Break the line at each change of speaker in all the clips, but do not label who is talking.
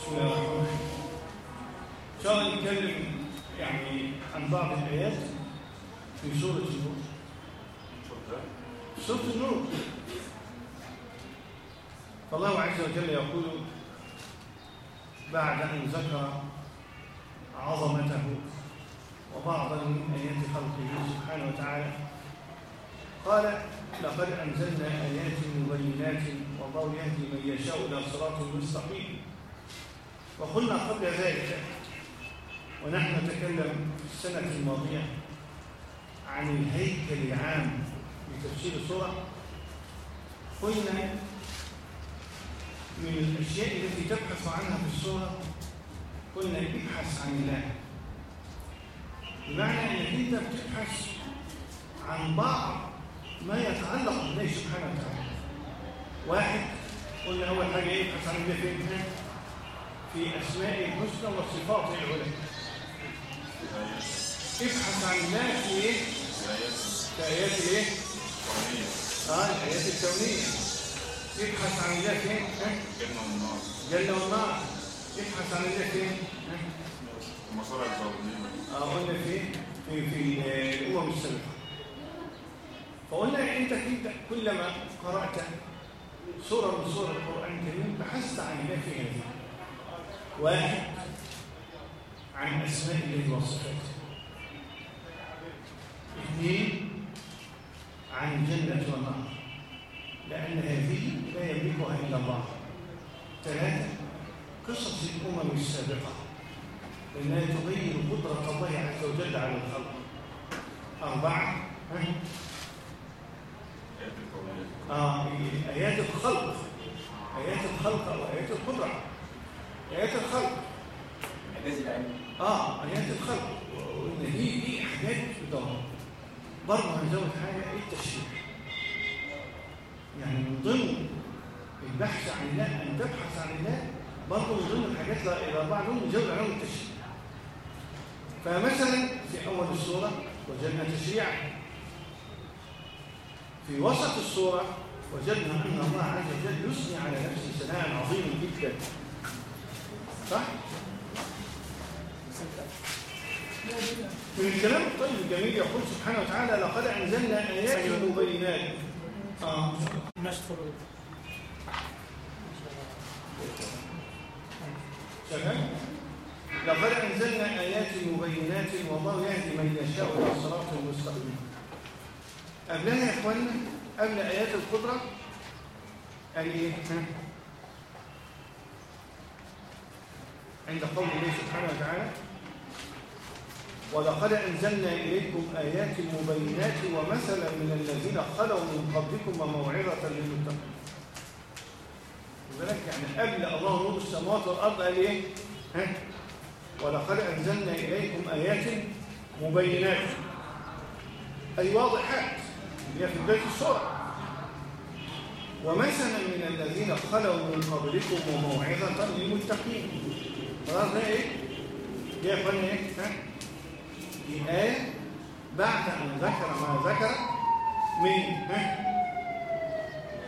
بسم الله الرحمن الرحيم إن شاء الله نتكلم يعني عن بعض الآيات في سورة النور؟ سورة النور. فالله عز وجل يقول بعد أن ذكر عظمته وبعضا من آيات خلقه سبحانه وتعالى قال لقد أنزلنا آيات مبينات والله يهدي من يشاء إلى صراط مستقيم. وقلنا قبل ذلك ونحن نتكلم في السنة الماضية عن الهيكل العام لتفسير السورة قلنا من الأشياء التي تبحث عنها في السورة قلنا ابحث عن الله. بمعنى أنك أنت بتبحث عن بعض ما يتعلق بالله سبحانه وتعالى. واحد قلنا أول حاجة إيه؟ ابحث عن الله فين في أسماء الحسنى وصفاته العلى ابحث عن الله في إيه؟ في آيات الإيه آه الآيات الكونية. ابحث عن الله فين
جنة والنار
جل والنار. ابحث عن الله فين
ومصارع الظالمين.
آه قلنا فين في في الأمم السابقه فقلنا أنت كنت كلما قرأت سورة من سور القرآن الكريم بحثت عن الله في هذه واحد عن أسماء الله وصفاته. اثنين عن الجنه والنار لأن هذه لا يملكها إلا الله. ثلاثة قصص الأمم السابقة لأنها تبين قدرة الله عز وجل على الخلق. أربعة آه آيات الخلق. آيات الخلق أو آيات القدرة. آيات الخلق.
إعجاز العلم
آه آيات الخلق. وإن دي دي حاجات بتدور برضه هنزود حاجة التشريع؟ يعني من ضمن البحث عن الله أن تبحث عن الله برضه من ضمن الحاجات الأربعة دول نزود عليهم التشريع. فمثلا في أول السورة وجدنا تشريعا في وسط السورة وجدنا أن الله عز وجل يثني على نفسه ثناء عظيم جدا. صح؟ من الكلام؟ الطيب الجميل يقول سبحانه وتعالى لقد أنزلنا آيات مبينات.
نشكر
شغال؟ لقد أنزلنا آيات مبينات والله يهدي من يشاء إلى صراط مستقيم. قبلها يا إخواننا قبل آيات القدرة قال إيه؟ ها؟ عند قول الله سبحانه وتعالى ولقد أنزلنا إليكم آيات مبينات ومثلا من الذين خلوا من قبلكم وموعظة للمتقين لذلك يعني قبل الله نور السماوات والأرض قال إيه؟ ها؟ ولقد أنزلنا إليكم آيات مبينات أي واضحات اللي هي في بداية السورة ومثلا من الذين خلوا من قبلكم وموعظة للمتقين خلاص ده إيه؟ دي يا إخوانا إيه؟ ها؟ دي آية بعد أن ذكر ما ذكر من ها؟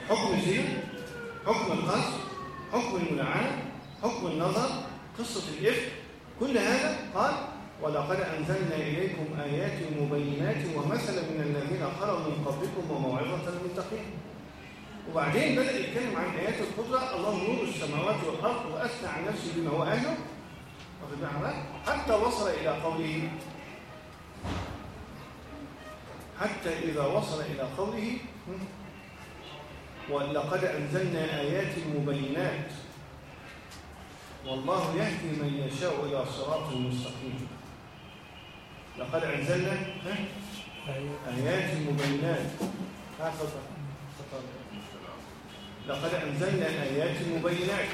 حكم الزنا حكم القصد حكم الملعنة حكم النظر قصة الإفك كل هذا قال ولقد أنزلنا إليكم آيات مبينات ومثلا من الذين خلوا من قبلكم وموعظة للمتقين وبعدين بدأ يتكلم عن آيات القدرة. الله نور السماوات والأرض وأثنى عن نفسه بما هو أهله. حتى وصل إلى قوله حتى إذا وصل إلى قوله ولقد أنزلنا آيات مبينات. والله يهدي من يشاء إلى صراط مستقيم. لقد أنزلنا؟ آيات. مبينات. هكذا. لقد أنزلنا آيات مبينات.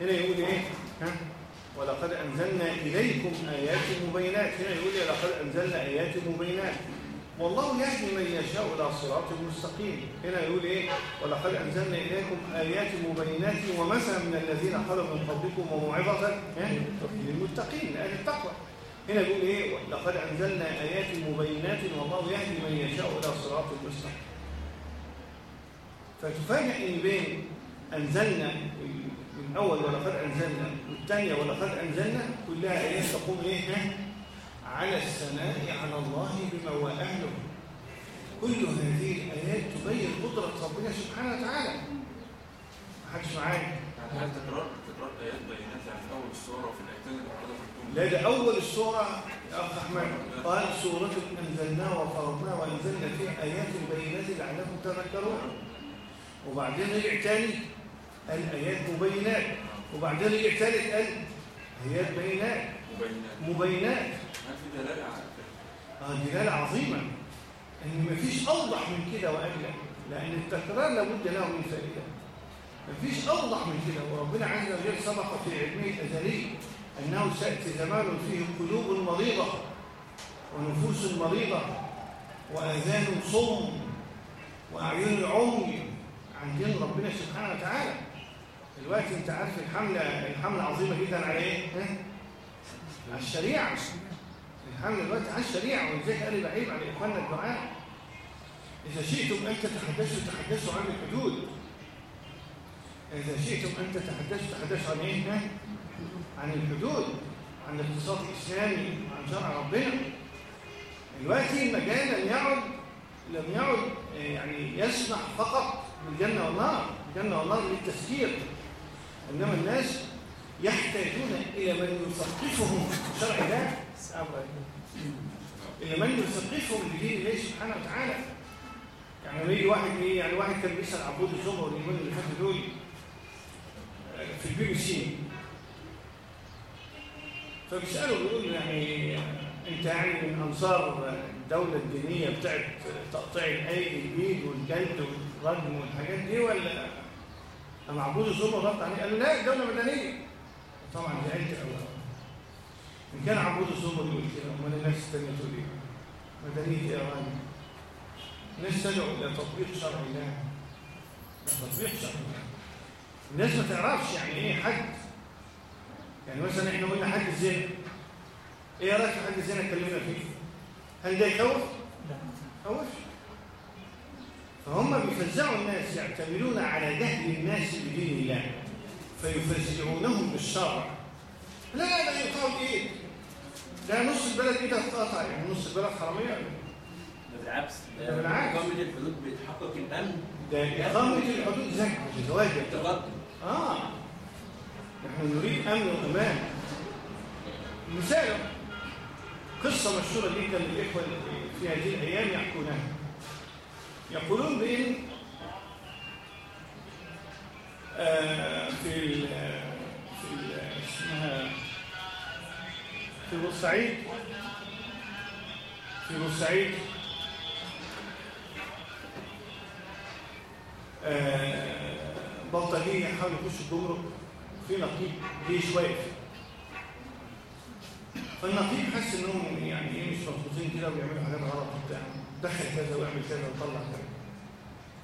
هنا يقول إيه؟ ها؟ ولقد أنزلنا إليكم آيات مبينات. هنا يقول إيه؟ لقد أنزلنا آيات مبينات. والله يهدي من يشاء إلى صراط مستقيم. هنا يقول إيه؟ ولقد أنزلنا إليكم آيات مبينات ومثلا من الذين خلوا من قبلكم وموعظة؟ للمتقين لأهل التقوى. هنا يقول إيه؟ لقد أنزلنا آيات مبينات. والله يهدي من يشاء إلى صراط مستقيم. فتفاجئ إن بين أنزلنا أول ولقد أنزلنا والثانيه ولقد أنزلنا كلها ايات تقوم إيه؟ على الثناء على الله بما هو أهله. كل هذه الآيات تبين قدرة ربنا سبحانه وتعالى. ما حدش معايا؟
يعني هل تكرار تكرار آيات بينات يعني في أول السورة وفي الآيتين اللي
لا ده أول السورة يا أخ أحمد. قال سورة أنزلناها وفرضناها وأنزلنا فيها آيات بينات لعلكم تذكرون. وبعدين رجع تاني. قال آيات مبينات. وبعدين رجع تالت قال آيات بينات. مبينات.
في دلالة على كده؟
آه دلالة عظيمة. إن مفيش أوضح من كده وأجل لأن التكرار لابد له من فائدة. مفيش أوضح من كده. وربنا عز وجل سبق في علمه الأزلي أنه سيأتي زمان فيه قلوب مريضة ونفوس مريضة وآذان صم وأعين عمي عن دين ربنا سبحانه وتعالى دلوقتي أنت عارف الحملة الحملة عظيمة جدا على؟ ها؟ على الشريعة الحمل دلوقتي على الشريعة ولذلك قال بعيب على إخواننا الدعاء إذا شئتم أن تتحدثوا تحدثوا عن الحدود إذا شئتم أن تتحدثوا تحدثوا عن إيه؟ عن الحدود عن الاقتصاد الإسلامي عن شرع ربنا دلوقتي المجال لم يعد لم يعد آه، يعني يسمح فقط بالجنة والنار. الجنة والنار للتسكير إنما الناس يحتاجون إلى من يثقفهم. شرع الله. إلى من يثقفهم بدين الله سبحانه وتعالى. يعني لما يجي واحد إيه يعني واحد كان بيسأل عبود الزمر واليومين اللي فاتوا دول آه، في البي بي سي. فبيساله بيقول له يعني أنت يعني من أنصار الدولة الدينية بتاعت تقطيع الأيدي الايد والجلد والرجم والحاجات دي ولا اما عبود الزمر رد عليه؟ قال له لا دوله مدنية. طبعا زعلت قوي إن كان عبود الزمر يقول كده أمال الناس الثانية تقول؟ مدنية إيه يا راجل؟ الناس تدعو إلى تطبيق شرع الله. تطبيق شرع الله. الناس ما تعرفش يعني إيه حد. يعني مثلا إحنا قلنا حد الزنا إيه رأيك في حد الزنا اتكلمنا فيه؟ هل ده يخوف؟ خوف فهم بيفزعوا الناس يعتمدون على جهل الناس بدين الله فيفزعونهم بالشرع لا لا ده يقطعوا الايد ده نص البلد ايدها تتقطع يعني نص البلد حرامية.
ده بالعكس.
ده بالعكس.
إقامة الحدود بتحقق الأمن
ده إقامة الحدود زكاة مش واجب
التقدم
آه. نحن نريد أمن وأمان. مثال قصة مشهورة جدا للإخوة في هذه الأيام يحكونها. يقولون بأن آه في ال في ال اسمها في بورسعيد. في بورسعيد. آه، بلطجية يحاولوا يخشوا الجمرك. في نقيب جيش واقف فالنقيب حس إنهم يعني إيه مش مظبوطين كده وبيعملوا حاجات غلط وبتاع. دخل كذا واعمل كذا وطلع كذا.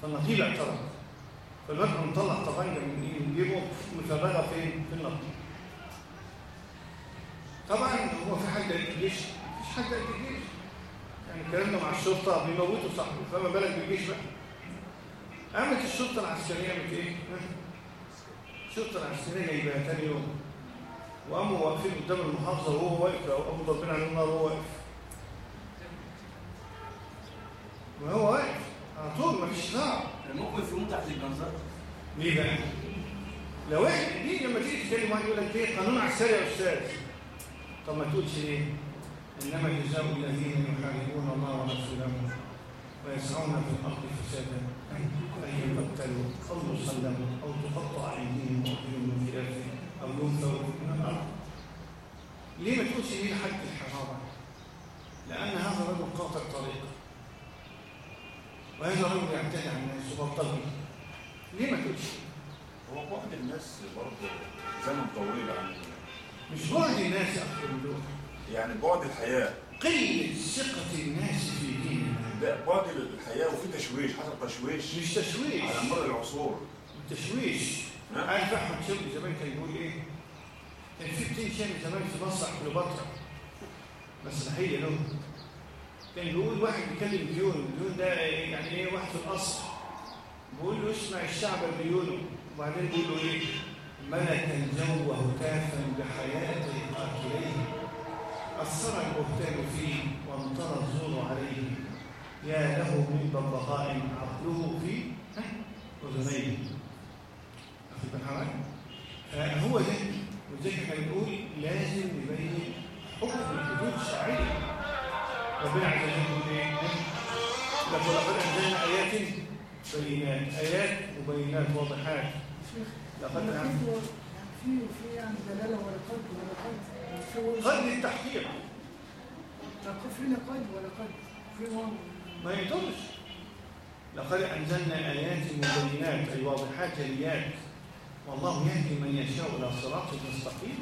فالنقيب اعترض. قام مطلع طبنجه من إيه من جيبه مفرغة فين؟ في النقيب طبعا هو في حد قد الجيش؟ مفيش حد قد الجيش يعني كلامنا مع الشرطة بيموتوا صاحبه. فما بالك بالجيش بقى. قامت الشرطة العسكرية قامت إيه؟ ها؟ الشرطة العسكرية جايبها تاني يوم. وقاموا واقفين قدام المحافظة وهو واقف. أو قاموا ضاربين عليه النار وهو واقف. وهو واقف على طول مفيش نار
ممكن يفهموا تحت الجنزات
ليه بقى؟ لو إحنا دي لما تيجي تتكلم واحد يقول لك إيه قانون عسكري يا أستاذ طب ما تقولش ليه؟ إنما جزاء الذين يحاربون الله ورسوله ويسعون في الأرض فسادا أن يقتلوا أو يصلبوا أو تقطع أيديهم وارجلهم من خلاف أو ينفوا من الأرض. ليه ما تقولش ليه لحد الحرابه؟ لأن هذا رجل قاطع طريق. وهذا رجل على الناس وبلطجي. ليه ما تقولش؟
هو بعد الناس برضه زمن طويل عن
مش بعد الناس يا أخي دول.
يعني بعد الحياة.
قلة ثقة الناس في دين الله
ده بعد الحياة وفي تشويش حصل تشويش
مش تشويش.
على مر العصور.
تشويش. عارف احمد شوقي زمان كان يقول إيه؟ كان في بتين شامي زمان في مسرح كليوباترا مسرحيه له كان بيقول واحد بيكلم ديون ديون ده يعني إيه واحد في القصر. بيقول له اسمع الشعب بيقوله وبعدين بيقول له إيه؟ ملك الجو هتافا بحياته قاتليه أثر البهتان فيه وأمطر الزور عليه. يا له من ببغاء عقله في؟ أذنيه. أخذ بالحرام فهو ده وزي إحنا بنقول لازم نبين حكم الحدود الشرعية ربنا يقول إيه؟ لقد لقد أنزلنا آيات بينات آيات وبينات واضحات لقد أنزلنا
في في يعني دلاله ولا قد ولا قد
للتحقيق
طب فينا قد ولا قد في واو
ما يضرش لقد أنزلنا آيات مبينات أي واضحات جليات والله يهدي من يشاء إلى صراط مستقيم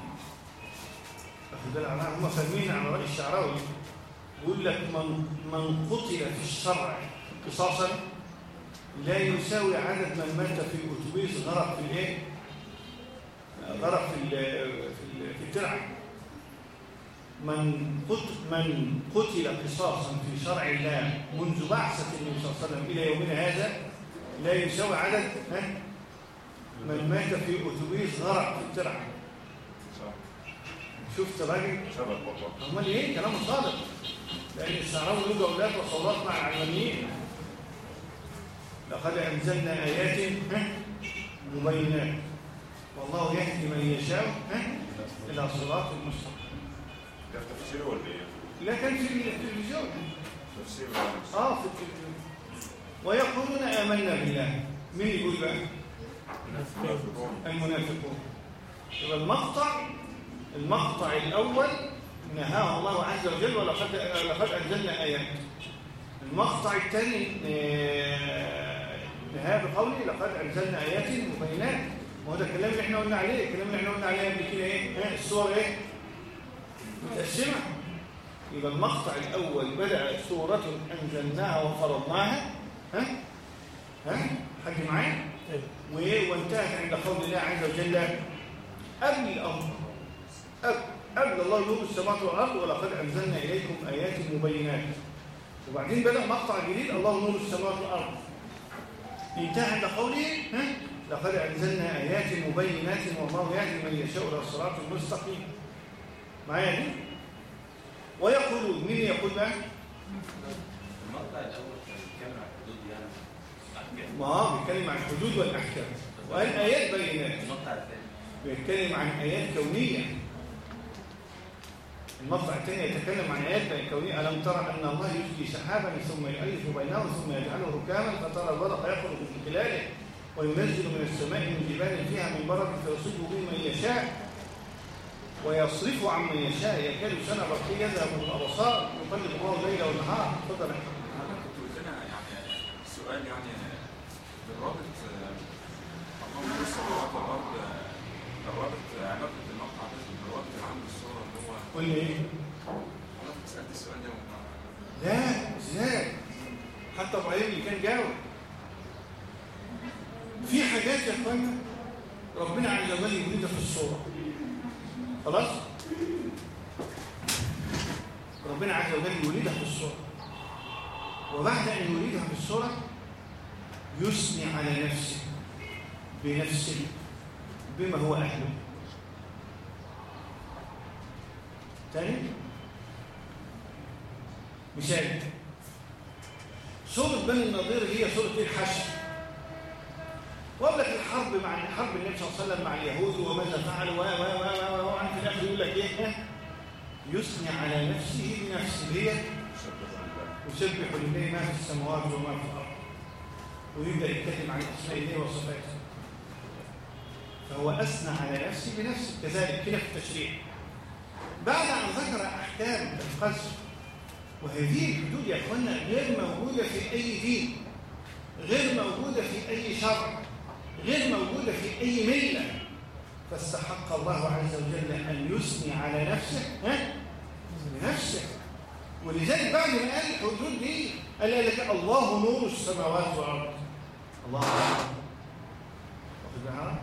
أخذ بالك هم فاهمين على رأي الشعراوي يقول لك من من قتل في الشرع قصاصا لا يساوي عدد من مات في أتوبيس غرق في الإيه؟ غرق في في ال- في الترعة. من قتل من قتل قصاصا في شرع الله منذ بعثة النبي صلى الله عليه وسلم إلى يومنا هذا لا يساوي عدد ها؟ من مات في أتوبيس غرق في الترعة. شفت راجل؟
شبك والله.
أمال إيه؟ كلام صادق. لأن الشعراوي له جولات وصولات مع العلمانيين لقد أنزلنا آيات ها؟ مبينات. والله يهدي من يشاء؟ إلى صراط المستقيم
ده تفسير ولا إيه؟
لا كان في التلفزيون.
تفسير ولا
آه في التلفزيون. ويقولون آمنا بالله. مين يقول بقى؟
منافقون
المنافقون. يبقى المقطع المقطع الأول نهاه الله عز وجل ولقد لقد أنزلنا آيات. المقطع الثاني آه، نهاه بقوله لقد أنزلنا آيات مبينات. ده الكلام اللي إحنا قلنا عليه. الكلام اللي إحنا قلنا عليه قبل كده إيه؟ ها الصور إيه؟ متقسمة. يبقى المقطع الأول بدأ سورة أنزلناها وفرضناها. ها؟ ها؟ حد معايا؟ و- وانتهت عند قول الله عز وجل قبل الأمر. قبل- قبل الله نور السماوات والأرض ولقد أنزلنا إليكم آيات مبينات. وبعدين بدأ مقطع جديد الله نور السماوات والأرض. انتهى عند قوله ها؟ لقد أنزلنا آيات مبينات والله يهدي من يشاء إلى الصراط المستقيم معايا دي؟ ويقولون مين يقول بقى؟
المقطع الأول كان بيتكلم عن الحدود يعني.
ما بيتكلم عن الحدود والأحكام. وقال آيات بينات.
المقطع الثاني
بيتكلم عن آيات كونية. المقطع الثاني يتكلم عن آيات كونية. ألم ترى أن الله يزجي سحابا ثم يؤلف بينهم ثم يجعله ركاما؟ فترى البرق يخرج من خلاله وينزل من السماء من جبال فيها من برد فيصيب به من يشاء ويصرف عن من يشاء. يكاد سنة برقية يذهب بالأبصار يقلب الله الليل والنهار تفضل.
أنا كنت قلت لنا يعني السؤال يعني بالرابط الله نور السماوات والارض الرابط علاقه المقطع ده بالرابط العام بالصورة اللي هو
قول لي إيه؟
أنا كنت سالت السؤال ده وما
لا إزاي حتى إبراهيم كان جاوب. في حاجات يا إخوانا ربنا عز وجل يريدها في الصورة. خلاص؟ ربنا عز وجل يريدها في الصورة. وبعد أن يريدها في الصورة يثني على نفسه بنفسه بما هو أهله. تاني؟ مثال سورة بني النضير هي سورة الحشر لك الحرب مع حرب النبي صلى الله عليه وسلم مع اليهود وماذا فعلوا و و و و و وعن في الآخر يقول لك إيه؟ يثني على نفسه بنفسه. هي يسبح لله ما في السماوات وما في الأرض. ويبدأ يتكلم عن أسماء الله وصفاته. فهو أثنى على نفسه بنفسه. كذلك كده في التشريع. بعد أن ذكر أحكام القذف وهذه الحدود يا إخوانا غير موجودة في أي دين غير موجودة في أي شرع غير موجودة في أي ملة. فاستحق الله عز وجل أن يثني على نفسه ها؟ بنفسه ولذلك بعد ما قال الحدود دي قال لك الله نور السماوات والأرض. الله واخد بالك؟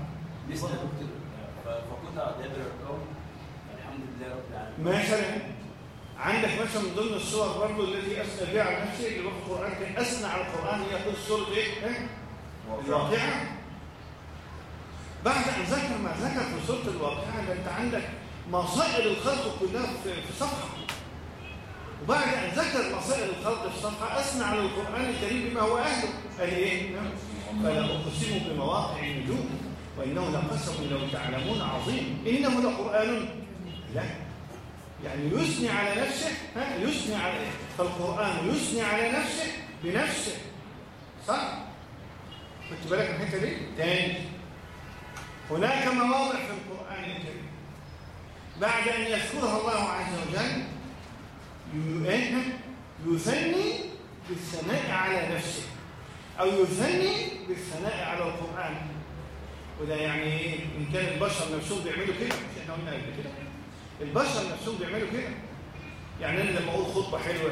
فقطع دابر القوم الحمد لله رب العالمين.
مثلا عندك مثلا من ضمن الصور برضه التي اثنى بها على نفسه اللي هو في القرآن كان اثنى على القران هي كل سوره إيه؟ الواقعة. بعد أن ذكر ما ذكر في سورة الواقعة ده أنت عندك مصائر الخلق كلها في صفحة. وبعد أن ذكر مصائر الخلق في صفحة أثنى على القرآن الكريم بما هو أهله. قال إيه؟ فلا أقسم بمواقع النجوم وإنه لقسم لو تعلمون عظيم. إنه لقرآن لا يعني يثني على نفسه ها يثني على فالقرآن يثني على نفسه بنفسه صح؟ خدت بالك من الحتة دي؟ تاني هناك مواضع في القرآن الكريم بعد أن يذكرها الله عز وجل إيه؟ يثني بالثناء على نفسه أو يثني بالثناء على القرآن وده يعني إيه؟ إن كان البشر نفسهم بيعملوا كده مش إحنا قلنا قبل كده البشر نفسهم بيعملوا كده. يعني أنا لما أقول خطبة حلوة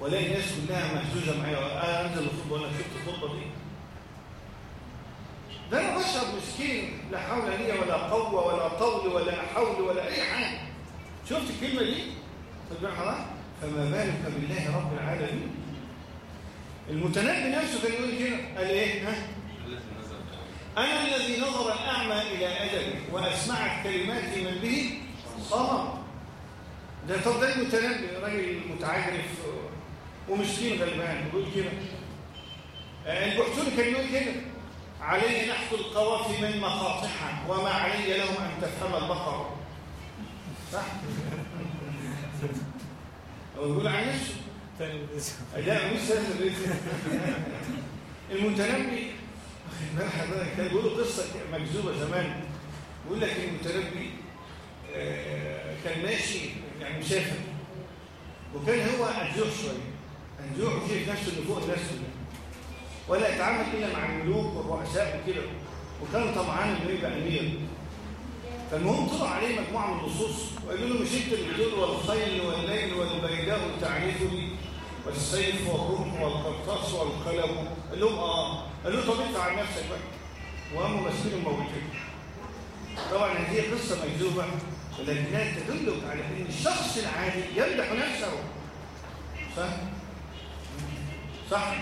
وألاقي الناس كلها مهزوزة معايا آه أنزل الخطبة وأنا شفت الخطبة دي. ده أنا بشر مسكين لا حول لي ولا قوة ولا طول ولا حول ولا أي حاجة. شفت الكلمة دي؟ بالك حضرتك فما بالك بالله رب العالمين؟ المتنبي نفسه كان يقول كده. قال إيه؟ ها؟ أنا الذي نظر الأعمى إلى أدبي واسمعت كلماتي من به صمم ده طب ده المتنبي راجل متعجرف ومسكين غلبان يقول كده. آه، البحتوني كان يقول كده. علي نحت القوافي من مقاطعها وما علي لهم أن تفهم البقر. صح؟ هو يقول عن نفسه. لا مش سهل المتنبي واخد بالك حضرتك كان بيقولوا قصة مكذوبة زمان. بيقول لك المتنبي آه، كان ماشي يعني مسافر. وكان هو أنجوح شوية. أنجوح وشايف نفسه إنه فوق الناس كلها ولا يتعامل إلا مع الملوك والرؤساء وكده. وكان طمعان إنه يبقى أمير. فالمهم طلع عليه مجموعة من النصوص وقالوا له مش أنت اللي بتقول والخيل والليل والبيداء تعرفني والسيف والرمح والقرطاس والقلم. قال لهم آه. قال له طب انت عن نفسك بقى. وقاموا ماسكين موتين طبعا هذه قصة مكذوبه ولكنها تدل على أن الشخص العادي يمدح نفسه. صح؟ صح؟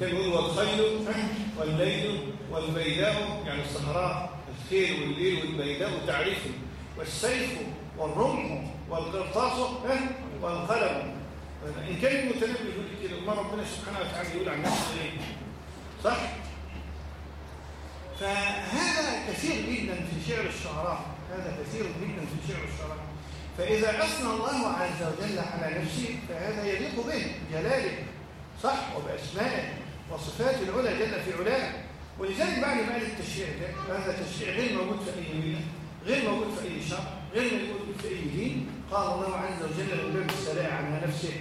كان يقول والخيل والليل والبيداء يعني الصحراء الخيل والليل والبيداء تعريفه والسيف والرمح والقرطاس والقلم. إن كان المتنبي يقول كده ما ربنا سبحانه وتعالى يقول عن نفسه إيه؟ صح؟ فهذا كثير جدا في شعر الشعراء. هذا كثير جدا في شعر الشعراء فإذا أثنى الله عز وجل على نفسه فهذا يليق به جلاله صح؟ وبأسمائه وصفاته العلى جل في علاه. ولذلك بعد ما التشريع ده هذا تشريع غير موجود في أي ملة غير موجود في أي شرع غير موجود في أي دين. قال الله عز وجل من باب السلاء على نفسه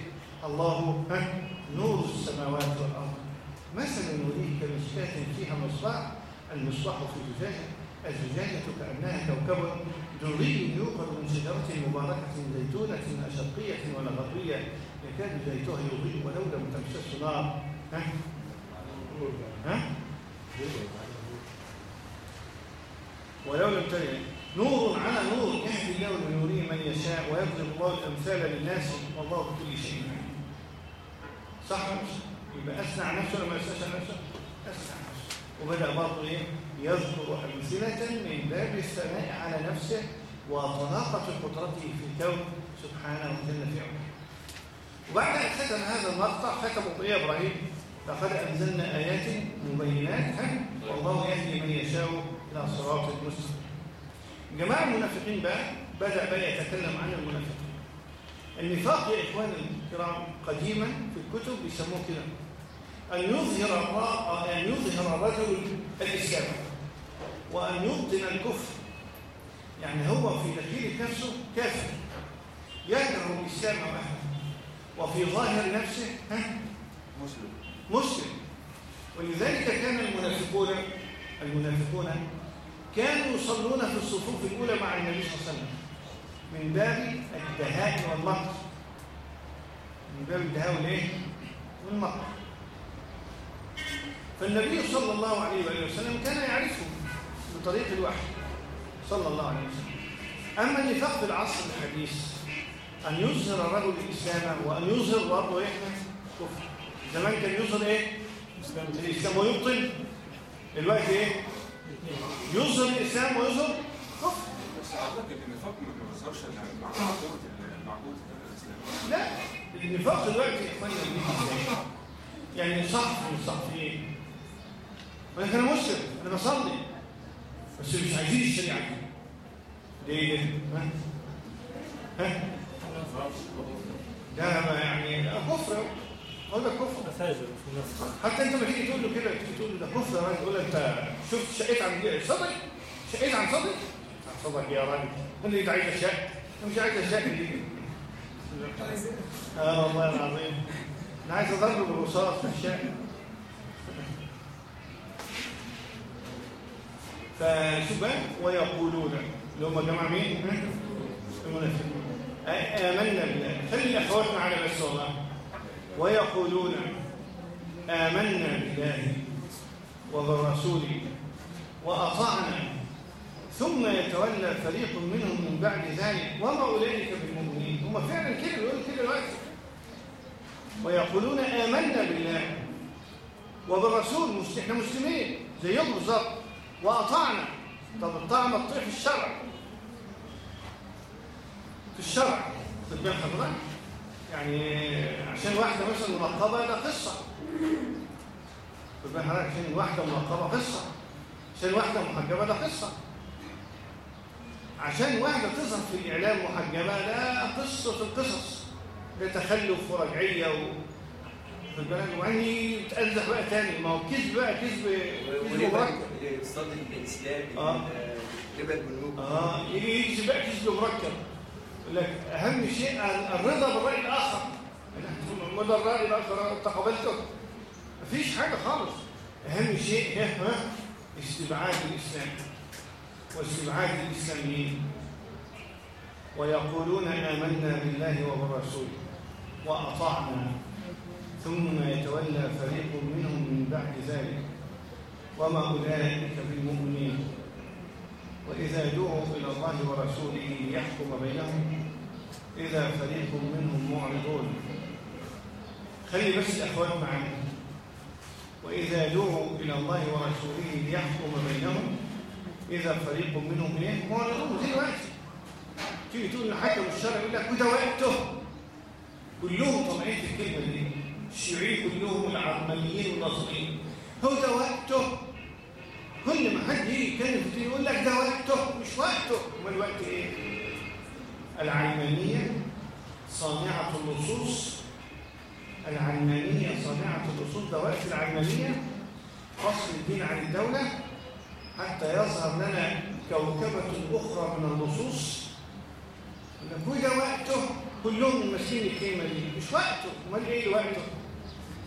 الله نور السماوات والأرض. مثل نوره كمشكاة فيها مصباح المصباح في زجاجة الزجاجة كأنها كوكب دري يوقد من شجرة مباركة زيتونة لا شرقية ولا غربية يكاد زيتها يضيء ولو لم تمسسه نار ها؟ ها؟ ولو لم تجد نور على نور يهدي الله لنوره من يشاء ويضرب الله الأمثال للناس والله بكل شيء عليم. صح يبقى على نفسه ولا ما على نفسه؟ على نفسه. وبدأ برضه إيه؟ يذكر امثله من باب الثناء على نفسه وطلاقه قدرته في الكون سبحانه وجل في علاه وبعد أن ختم هذا المقطع ختموا بايه إبراهيم؟ لقد أنزلنا آيات مبينات والله يهدي من يشاء إلى صراط مستقيم. جماعة المنافقين بقى بدأ بقى يتكلم عن المنافقين. النفاق يا اخواني الكرام قديما في الكتب بيسموه كده أن يظهر الر- أن يظهر الرجل الإسلام وأن يبطن الكفر. يعني هو في داخل نفسه كافر. يكره الإسلام وأهله. وفي ظاهر نفسه ها؟
مسلم.
مسلم. ولذلك كان المنافقون المنافقون كانوا يصلون في الصفوف الأولى مع النبي صلى الله عليه وسلم. من باب الدهاء والمكر من باب الدهاء والإيه؟ والمكر فالنبي صلى الله عليه وسلم كان يعرفه بطريق الوحي. صلى الله عليه وسلم. أما النفاق في العصر الحديث أن يظهر الرجل الإسلام وأن يظهر برضه إحنا كفر. زمان كان يظهر إيه؟ الإسلام ويبطل. دلوقتي إيه؟ يظهر الإسلام ويظهر كفر.
بس النفاق ما بيظهرش مع الإسلام.
لا. النفاق دلوقتي يا؟ يعني صح مش صح في إيه؟ ما أنا كان مسلم أنا بصلي. بس مش عايزين الشريعة دي. ليه؟ ها؟ ها؟ ده ما يعني كفر هو ده كفر. حتى أنت لما تيجي تقول له كده تيجي تقول له ده كفر يا لك انت شفت شقيت عن صدري شقيت عن صدري عن صدرك يا راجل. اللي انت عايز اشياء انت مش عايز اشياء دي آه والله العظيم. أنا عايز اضربه بالرصاص في الشارع بقى ويقولون. اللي هم جماعة مين؟ آمنا بالله. خلي الأخوات معنا بس ويقولون آمنا بالله وبالرسول وأطعنا. ثم يتولى فريق منهم من بعد ذلك. وما أولئك بالمؤمنين. هم فعلا كده بيقولوا كده دلوقتي. ويقولون آمنا بالله وبالرسول. إحنا مسلمين. زيهم بالظبط. وأطعنا. طب الطاعة مقطوع في الشرع. في الشرع. بالك حضرتك يعني عشان واحدة مثلا منقبة ده قصة. بالك حضرتك عشان واحدة منقبة قصة. عشان واحدة محجبة ده قصة. عشان واحدة تظهر في الإعلام محجبة ده قصة القصص. ده تخلف ورجعية و خد بالك؟ وبعدين يتألف بقى تاني. ما هو كذب بقى كذب كذب مركب
صدق الإسلام
آه.
ربا البنوك
آه. يجي يجي بقى كذب مركب؟ يقول لك أهم شيء الرضا بالرأي الآخر. مدى الرأي الآخر؟ تقبلته. مفيش حاجة خالص. أهم شيء هي ها؟ استبعاد الإسلام واستبعاد الإسلاميين. ويقولون آمنا بالله وبالرسول وأطعنا. ثم يتولى فريق منهم من بعد ذلك. وما أولئك بالمؤمنين وإذا دعوا إلى الله ورسوله ليحكم بينهم إذا فريق منهم معرضون. خلي بس الأخوات معنا وإذا دعوا إلى الله ورسوله ليحكم بينهم إذا فريق منهم إيه؟ معرضون. زي وقت تيجي تقول لحكم الشرع يقول لك وده وقته. كلهم طالعين في الكلمة دي. الشيوعيين كلهم العلمانيين والنصريين هو ده وقته. كل ما حد يجي يتكلم في يقول لك ده وقته مش وقته. أمال الوقت إيه؟ العلمانية صانعة اللصوص العلمانية صانعة اللصوص ده وقت العلمانية. فصل الدين عن الدولة. حتى يظهر لنا كوكبة أخرى من اللصوص لك وده وقته. كلهم ماسكين الكلمة دي. مش وقته. أمال إيه وقته؟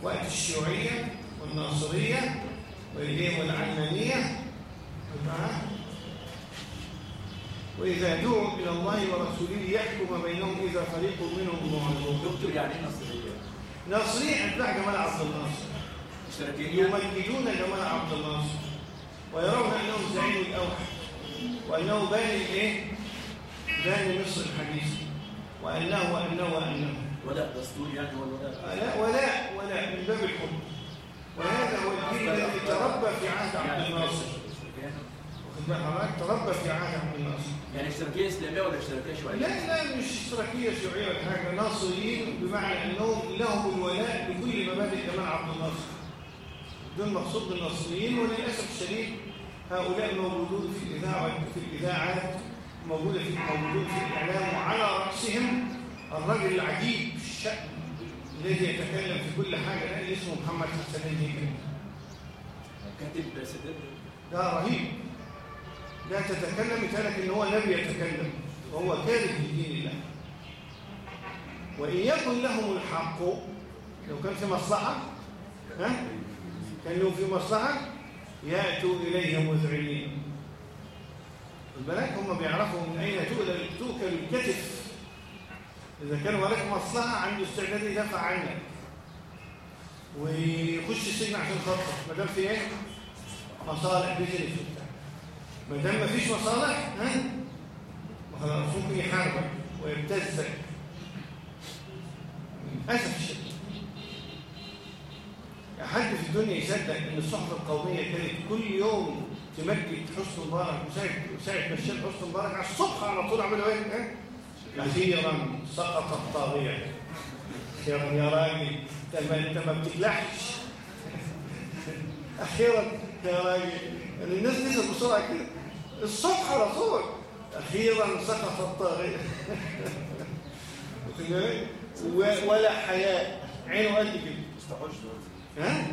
وقت الشيوعية والناصريه والايه والعلمانيه معاه وإذا دعوا إلى الله ورسوله يحكم بينهم إذا فريق منهم معرضون
دكتور يعني نصرية؟
ناصرين أتباع جمال عبد الناصر. يمجدون جمال عبد الناصر. ويرون أنه زعيم الأوحد. وأنه باني الإيه؟ باني مصر الحديثة وأنه وأنه وأنه.
ولا دستور يعني ولا ولا
لا ولا من باب الحب الذي تربى في عهد عبد الناصر تربى في عهد عبد الناصر
يعني اشتراكية إسلامية ولا اشتراكية شيوعية؟
لا لا مش اشتراكية شيوعية ولا حاجة. ناصريين بمعنى أنهم لهم الولاء لكل مبادئ جمال عبد الناصر. دول مقصود بالناصريين وللأسف الشديد هؤلاء موجودون في الإذاعة في الإذاعات موجودة في موجودون في الإعلام وعلى رأسهم الرجل العجيب الشأن الذي يتكلم في كل حاجة لا اسمه محمد حسن الهيكل
كاتب سداد
ده رهيب. لا تتكلم يتقالك إن هو لم يتكلم وهو كارث لدين الله. وإن يكن لهم الحق لو كان في مصلحة ها؟ كان له في مصلحة يأتوا اليه مذعنين. البنات هم بيعرفوا من أين تؤكل الكتف. إذا كان وراك مصلحة عنده استعداد يدافع عنك. ويخش السجن عشان خاطرك. ما دام في إيه؟ مصالح بيزنس وبتاع ما دام ما فيش مصالح ها؟ خلاص ممكن يحاربك ويبتزك للأسف الشديد. حد في الدنيا يصدق إن الصحف القومية كانت كل يوم تمجد حسن مبارك وساعة ما الشيخ حسن مبارك على الصبح على طول عملوا إيه؟ أخيرا سقط الطاغية. أخيرا يا راجل أنت ما أنت ما يعني الناس نزل بسرعة كده. الصبح على طول. أخيرا سقط الطاغية ولا حياء عينه قد كده.
مستحوش
ها؟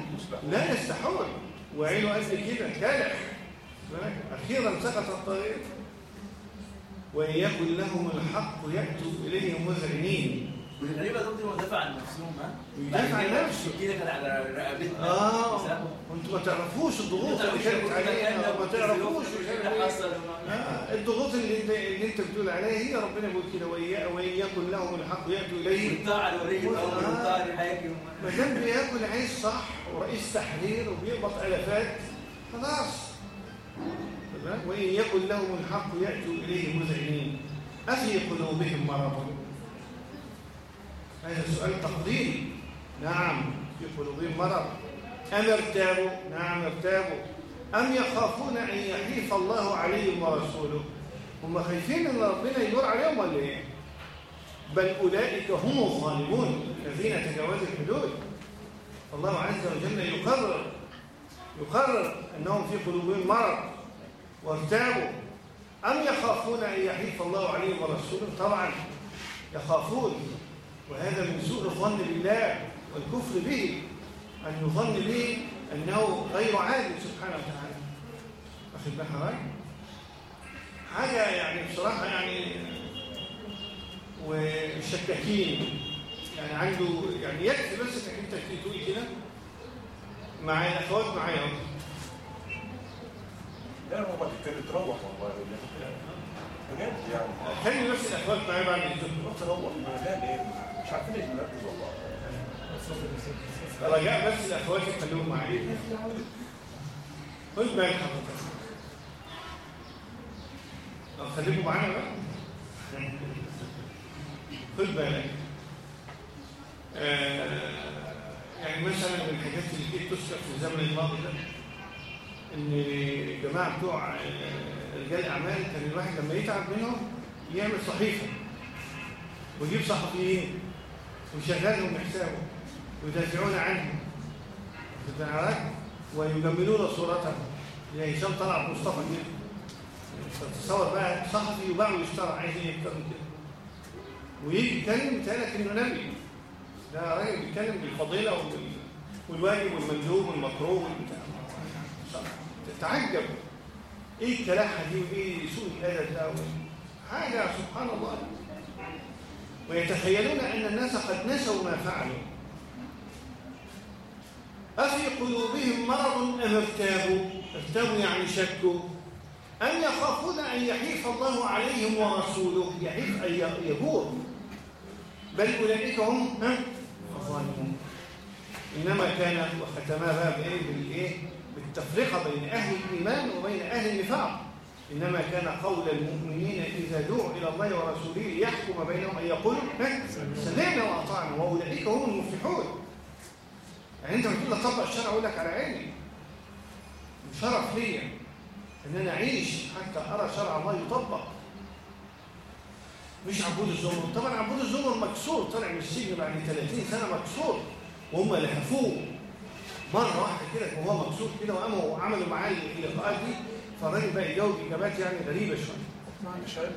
لا يستحول وعينه قد كده. كالح بالك؟ أخيرا سقط الطريق. وإن يكن لهم الحق يأتوا إليه مذعنين.
والغريبه دول دول مدافع عن نفسهم ها؟
يدافع عن نفسه.
كده كان على رقبتنا. بسبب-
وانتوا ما تعرفوش الضغوط اللي كانت
مكاننا
ما تعرفوش. آه، الضغوط اللي انت اللي انت بتقول عليها هي ربنا بيقول كده وإن- وإن يكن لهم الحق يأتوا إليه
والطاعه لولي الامر والطاعه للحاكم
ما دام بيأكل عيش صح ورئيس تحرير وبيقبض ألافات خلاص. تمام؟ وان يكن لهم الحق ياتوا اليه مذعنين. أفي قلوبهم مرض؟ هذا سؤال تقديري نعم في قلوبهم مرض. أم ارتابوا؟ نعم ارتابوا. أم يخافون أن يحيف الله عليهم ورسوله؟ هم خايفين إن ربنا يدور عليهم ولا إيه؟ بل أولئك هم الظالمون الذين تجاوزوا الحدود. الله عز وجل يقرر يقرر أنهم في قلوبهم مرض وارتابوا. أم يخافون أن يحيف الله عليهم ورسوله؟ طبعا يخافون. وهذا من سوء الظن بالله والكفر به أن يظن به أنه غير عادل سبحانه وتعالى. أخذ بها؟ حاجة يعني بصراحة يعني والشكاكين يعني عنده يعني يكفي بس إنك أنت تقول كده. مع الأخوات معايا اهو
لا هو كانت تروح والله. بجد يعني.
خلي بس الأخوات معايا بعد الظهر
تروح ما لا ليه مش عارفين إيش نركز والله
رجاء بس الأخوات يخلوهم معايا. خد بالك حضرتك طب خليكم معانا بقى. خد بالك آه يعني مثلا من الحاجات اللي كانت تذكر في الزمن الماضي ده إن الجماعة بتوع آه، رجال الأعمال كان الواحد لما يتعب منهم يعمل صحيفة. ويجيب صحفيين. ويشغلهم حسابه ويدافعون عنه واخد ويجملون صورته زي هشام طلعت مصطفى كده؟ تصور بقى صحفي يباع ويشترى عايز إيه أكتر من كده. ويجي يتكلم يتهيألك إنه نبي. ده راجل بيتكلم بالفضيلة والواجب والمندوب والمكروه والبتاع. تتعجب إيه الكلاحة دي وإيه سوء الأدب ده؟ حاجة سبحان الله. ويتخيلون أن الناس قد نسوا ما فعلوا. أفي قلوبهم مرض أم ارتابوا؟ ارتابوا يعني شكوا. أم يخافون أن يحيف الله عليهم ورسوله؟ يحيف أن يجور بل أولئك هم؟ الظالمون. إنما كان وختمها بالتفرقة بين أهل الإيمان وبين أهل النفاق. إنما كان قول المؤمنين إذا دعوا إلى الله ورسوله ليحكم بينهم أن يقولوا ها؟ سمعنا وأطعنا وأولئك هم المفلحون. يعني أنت بتقول لي طبق الشرع أقول لك على عيني. شرف ليا إن أنا أعيش حتى أرى شرع الله يطبق. مش عبود الزمر. طبعا عبود الزمر مكسور. طلع من السجن بعد 30 سنة مكسور. وهم لهفوه مرة واحدة كده وهو مكسور كده وقاموا عملوا معاه اللقاءات دي. فالراجل بقى يجاوب إجابات يعني غريبة شوية.
ما عنديش علم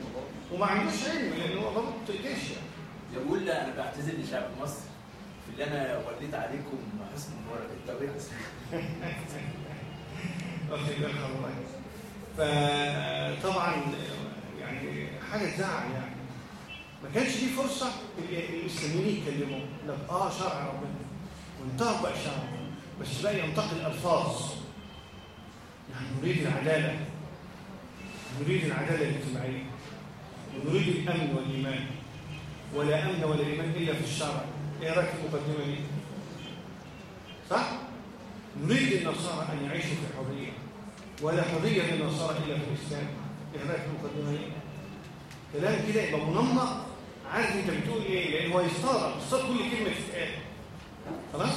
وما عندوش علم لأن هو ضابط جيش يعني.
يقول لا أنا بعتذر لشعب مصر في اللي أنا وليت عليكم حسن مبارك. التوبه
واخد بالك الله فطبعا يعني حاجة تزعل يعني. ما كانش دي فرصة ال- الاسلاميين يتكلموا. لك آه شرع ربنا. ونطبق شرع ربنا. بس بقى ينتقي الالفاظ نحن نريد العدالة. نريد العدالة الاجتماعية. ونريد الأمن والإيمان. ولا أمن ولا إيمان إلا في الشرع رأيك في المقدمة دي؟ صح؟ نريد النصارى أن يعيشوا في حريه ولا حرية للنصارى إلا في الإسلام. إيه رأيك في المقدمة دي؟ كلام كده يبقى منمق عارف أنت بتقول إيه لأن هو يستغرب. يستغرب كل كلمة تتقال. خلاص؟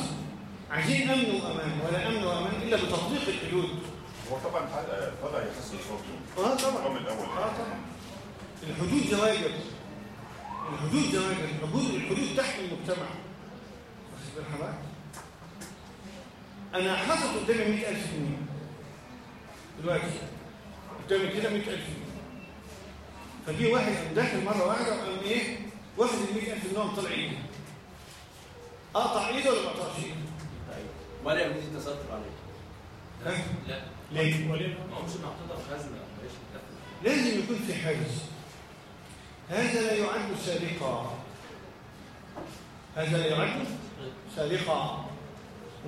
عايزين أمن وأمان. ولا أمن وأمان إلا بتطبيق الحدود.
هو طبعا طلع طلع يحسن صوته
آه طبعا. آه طبعا. الحدود زواجر الحدود زواجر الحدود الحدود تحت المجتمع. واخد أنا حاطط قدامي 100000 جنيه. دلوقتي. قدامي كده 100000 جنيه. فجي واحد داخل مرة واحدة وقام إيه؟ واخد ال 100000 جنيه وقام طالع ايده أقطع إيده ولا ما أقطعش إيده؟
طيب. ولا يجوز التستر عليه؟ لا.
ليه؟
خزنة مش
لازم يكون في حرز هذا لا يعد سرقة هذا لا يعد سرقة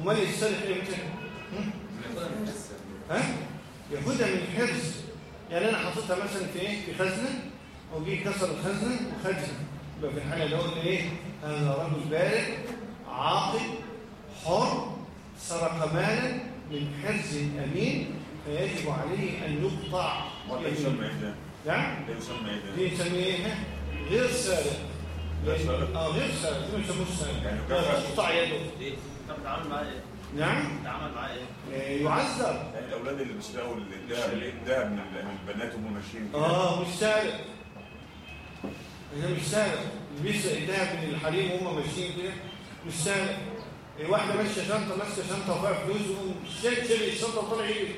امال السرقة إمتى؟ ها؟ ياخدها من حرز يعني أنا حاططها مثلا في إيه؟ في خزنة أو جه كسر الخزنة وخزنة يبقى في الحالة ده قلنا إيه؟ هذا رجل بالغ عاقل حر سرق مالا من حرز أمين فيجب عليه أن يقطع
ولا يسمى إيه ده؟
نعم
ده يسمى إيه ده؟
دي نسميه إيه؟ غير سارق
غير سارق.
آه غير سارق ما يسموش سارق
يعني
لا. تقطع يده
ليه؟ طب بتعامل معاه إيه؟
نعم
بتعامل معاه إيه؟
آه، يعذر
يعني الأولاد اللي بيسرقوا الذهب الذهب من من البنات وهم ماشيين كده
آه مش سارق ده مش سارق اللي بيسرق الذهب من الحريم وهم ماشيين كده مش سارق واحدة ماشيه شنطة ماسكه شنطة وفيها فلوس وشال شال الشنطة وطلع ايده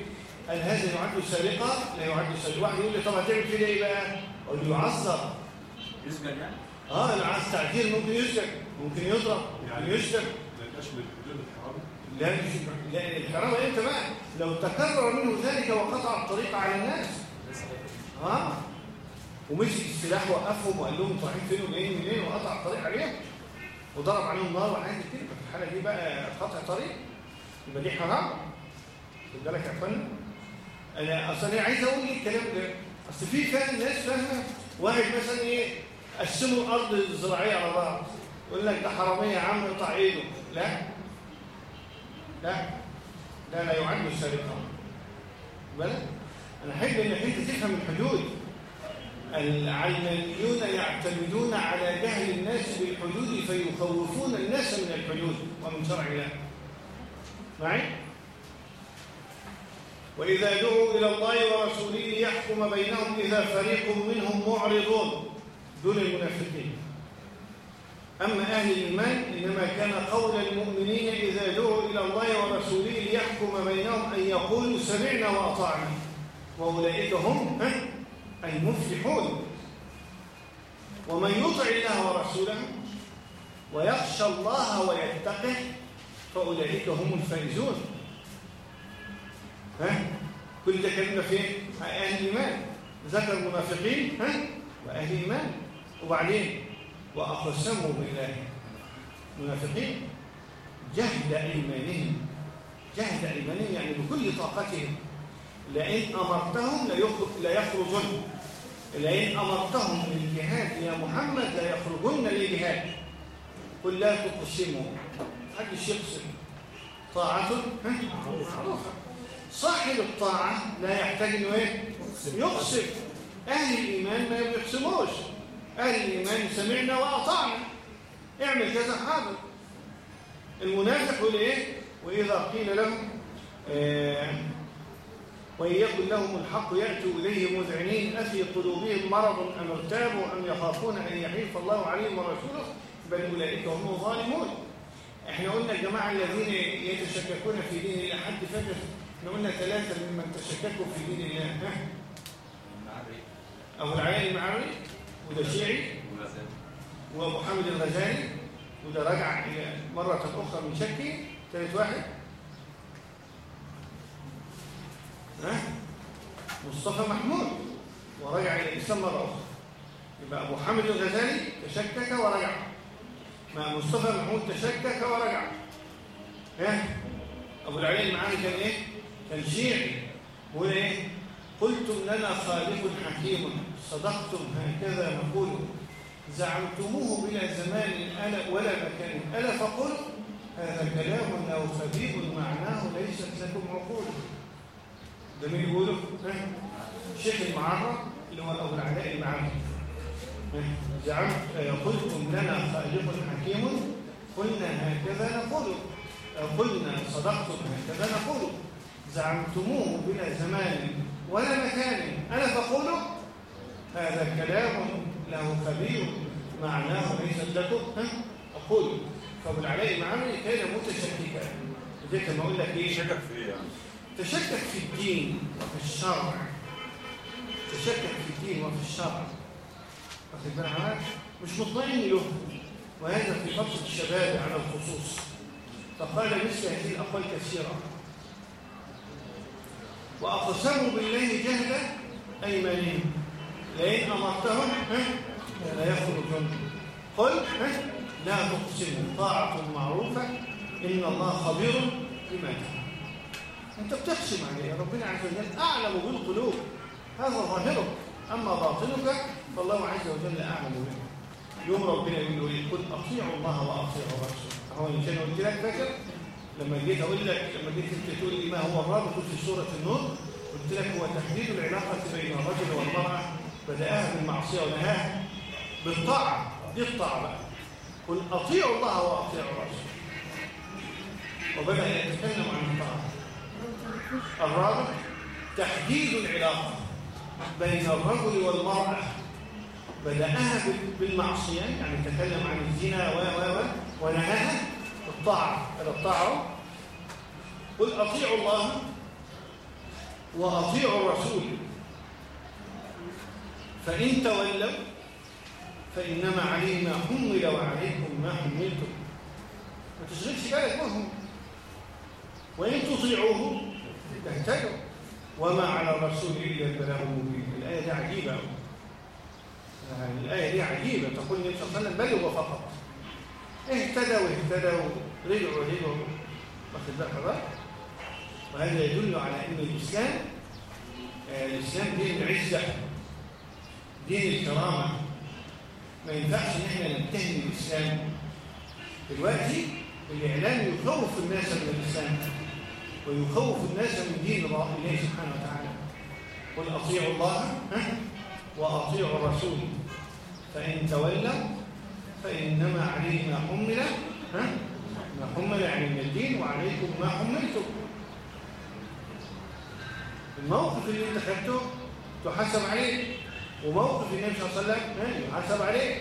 هل هذا يعد سرقة؟ لا يعد سرقة. واحد يقول لي طب هتعمل كده إيه بقى؟ أقول له يعذر
يسجن يعني؟
آه عايز تعديل ممكن يسجن. ممكن يضرب ممكن يسجن. لا مش لا الحرام إمتى بقى؟ لو تكرر منه ذلك وقطع الطريق على الناس. آه؟ ومسك السلاح وقفهم وقال لهم طالعين فين وجايين منين؟ وقطع الطريق عليهم. وضرب عليهم نار وحاجات كده في الحالة دي بقى قطع طريق يبقى دي حرام. خد بالك يا فندم أنا أصل أنا عايز أقول إيه الكلام ده. أصل في فعلا ناس فاهمة واحد مثلا إيه قسموا الأرض الزراعية على بعض. يقول لك ده حرامية يا عم اقطع إيده. لا. لا. لا لا يعد سرقه بالك؟ أنا احب انك انت تفهم الحدود. العلمانيون يعتمدون على جهل الناس بالحدود فيخوفون الناس من الحدود ومن شرع الله. معي؟ وإذا دعوا إلى الله ورسوله يحكم بينهم إذا فريق منهم معرضون. دون المنافقين. أما أهل الإيمان إنما كان قول المؤمنين إذا دعوا إلى الله ورسوله ليحكم بينهم أن يقولوا سمعنا وأطعنا. وأولئك هم ها؟ المفلحون ومن يطع الله ورسوله ويخشى الله ويتقه فأولئك هم الفائزون. ها؟ كل ده كلمة فين؟ أهل الإيمان. ذكر المنافقين ها؟ وأهل الإيمان. وبعدين وأقسموا بالله. منافقين. جهد أيمانهم. جهد أيمانهم يعني بكل طاقتهم. لئن أمرتهم ليخرج- لئن أمرتهم للجهاد يا محمد ليخرجن للجهاد قل لا تقسموا. محدش يقسم طاعة؟ معروفة. صاحب الطاعة لا يحتاج إنه إيه؟ يقسم. أهل الإيمان ما بيقسموش. أهل الإيمان سمعنا وأطعنا. اعمل كذا حاضر. المنافق يقول إيه؟ وإذا قيل لهم آه وإن يكن لهم الحق يأتوا إليه مذعنين أفي قلوبهم مرض أم ارتابوا أم يخافون أن يحيف الله عليهم ورسوله؟ بل أولئك هم الظالمون. إحنا قلنا الجماعة الذين يتشككون في دين الله حد فاكر؟ إحنا قلنا ثلاثة ممن تشككوا في دين الله. ها؟ أبو العيال المعري وده شيعي وأبو حامد الغزالي وده رجع مرة أخرى من شكي. ثالث واحد ها؟ مصطفى محمود. ورجع إلى الإسلام مرة أخرى يبقى أبو حامد الغزالي تشكك ورجع. مع مصطفى محمود تشكك ورجع. ها؟ أبو العلي المعاني كان إيه؟ كان شيعي. بيقول إيه؟ قلتم لنا خالق حكيم. صدقتم هكذا نقول. زعمتموه بلا زمان ألا ولا مكان. ألا فقل هذا كلام له خبيب معناه ليست لكم عقول. مين يقوله؟ ها؟ الشيخ المعرة اللي هو أبو العلاء المعرة زعمت قلتم لنا خالق حكيم. قلنا هكذا نقول. آه، قلنا صدقتم هكذا نقول. زعمتموه بلا زمان ولا مكان. أنا فقول هذا كلام له خبير. معناه ليس لكم؟ أقول. فابن علي معامل كان متشككا. زي ما أقول لك إيه؟
شكك في إيه يعني؟
تشكك في الدين وفي الشرع. تشكك في الدين وفي الشرع. واخد بالك؟ مش مطمئن له وهذا في فترة الشباب على الخصوص. فقال مثل هذه الأقوال كثيرة. وأقسموا بالله جهد أيمانهم. لئن أمرتهم؟ لا يخرجون قل؟ لا تقسموا. طاعة معروفة. إن الله خبير بما تعملون أنت بتقسم عليه. ربنا عز وجل أعلم بالقلوب. هذا ظاهرك. أما باطنك فالله عز وجل أعلم به يوم ربنا يقول له إيه؟ قل أطيعوا الله وأطيعوا الرسول. هو إن كان قلت لك فاكر؟ لما جيت أقول لك لما جيت أنت تقول لي ما هو الرابط في سورة النور قلت لك هو تحديد العلاقة بين الرجل والمرأة. بدأها بالمعصية ونهاها بالطاعة. دي الطاعة بقى؟ قل أطيعوا الله وأطيعوا الرسول. وبدأ يتكلم عن الطاعة. الرابع تحديد العلاقة بين الرجل والمرأة. بدأها بال- بالمعصية يعني تكلم عن الزنا و و و ونهاها الطاعة الطاعة. قل أطيعوا الله وأطيعوا الرسول. فإن تولوا فإنما عليه ما حمل وعليكم ما حملتم. ما تشغلش بالك بهم وإن تطيعوه تهتدوا وما على الرسول إلا البلاغ المبين. الآية دي عجيبة. يعني الآية دي عجيبة. تقول النبي صلى الله عليه وسلم بلغوا فقط. اهتدوا اهتدوا. رجعوا رجعوا. واخد بالك حضرتك وهذا يدل على أن الإسلام آه، الإسلام دين العزة دين الكرامة. ما ينفعش إن إحنا نتهم الإسلام. دلوقتي الإعلام يخوف الناس من الإسلام. ويخوف الناس من دين الله سبحانه وتعالى قل أطيعوا الله؟ وأطيعوا الرسول فإن تولوا فإنما عليه ما حمل؟ ما حمل يعني من الدين وعليكم ما حملتم الموقف اللي انت خدته تحاسب عليه وموقف النبي صلى الله عليه وسلم؟ يحاسب عليه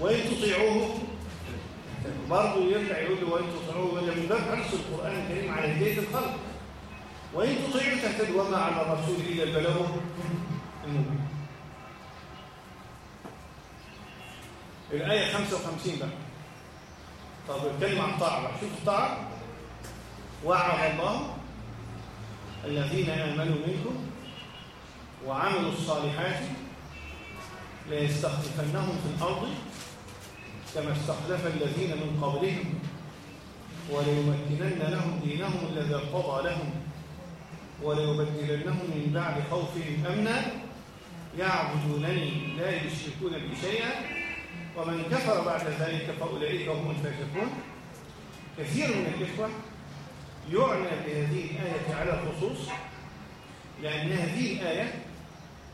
وإن تطيعوه برضه يرجع يقول له وإن تطيعوه؟ ولا من باب حرص القرآن الكريم على هداية الخلق. وإن تطيعوا تهتدوا. وما على الرسول إلا البلاغ المبين. الآية 55 بقى. طب اتكلم عن الطاعة بقى. شوف الطاعة وعد الله الذين آمنوا منكم وعملوا الصالحات ليستخلفنهم في الأرض كما استخلف الذين من قبلهم وليمكنن لهم دينهم الذي ارتضى لهم وليبدلنهم من بعد خوفهم أمنا يعبدونني لا يشركون بي شيئا ومن كفر بعد ذلك فأولئك هم الفاسقون. كثير من الإخوة يعنى بهذه الآية على الخصوص لأن هذه الآية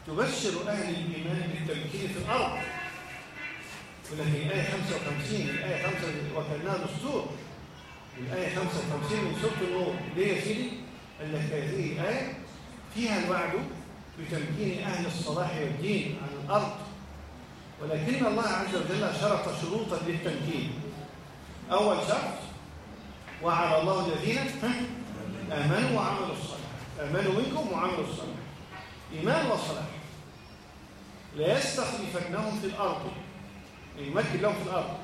تبشر أهل الإيمان بالتمكين في الأرض. ولكن الآية 55 الآية 5 وكأنها دستور الآية 55 من سورة النور. ليه يا سيدي؟ قال هذه الآية فيها الوعد بتمكين أهل الصلاح والدين عن الأرض. ولكن الله عز وجل شرط شروطا للتمكين. أول شرط وعلى الله الذين آمنوا وعملوا الصالحات. آمنوا منكم وعملوا الصالحات. إيمان وصلاح. ليستخلفنهم في الأرض. يمكن لهم في الأرض.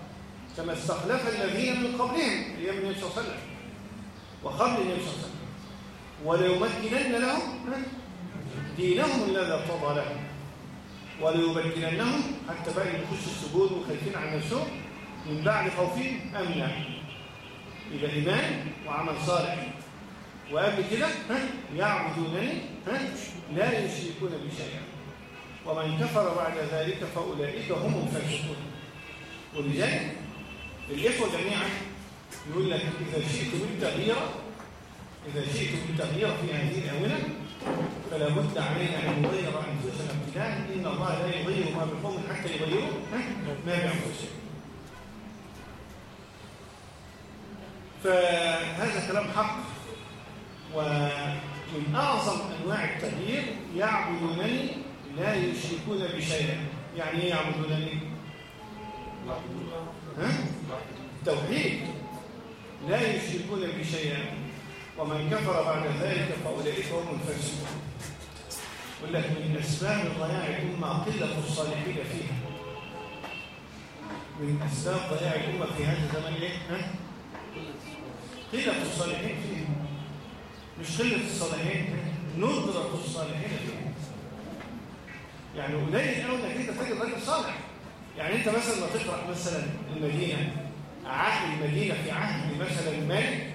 كما استخلف الذين من قبلهم أيام النبي صلى الله عليه وسلم وقبل النبي صلى الله عليه وسلم. وليمكنن لهم دينهم الذي ارتضى لهم. وليبدلنهم حتى بقى يخش السجود وخايفين عن نفسهم من بعد خوفهم امنا يبقى إيمان وعمل صالح. وقبل كده يعبدونني لا يشركون بي شيئا. ومن كفر بعد ذلك فأولئك هم الفاسقون. ولذلك الاخوه جميعا يقول لك إذا شئتم التغيير إذا شئتم التغيير في هذه الآونة فلا بد علينا أن نغير أنفسنا ابتداء إن الله لا يغير ما بقوم حتى يغيروا؟ ما بأنفسهم فهذا كلام حق ومن أعظم أنواع التغيير يعبدونني لا يشركون بشيئا يعني إيه يعبدونني؟ ها؟ توحيد. لا يشركون بشيئا ومن كفر بعد ذلك فأولئك هم الفاسقون. يقول لك من أسباب ضياع الأمة قلة الصالحين فيها. من أسباب ضياع الأمة في هذا الزمن إيه؟ قلة الصالحين فيها. مش قلة الصالحين ندرة الصالحين فيها. يعني قليل إنك أنت تجد راجل صالح. يعني انت مثلا لما تقرا مثلا المدينة عهد المدينة في عهد مثلا مالك؟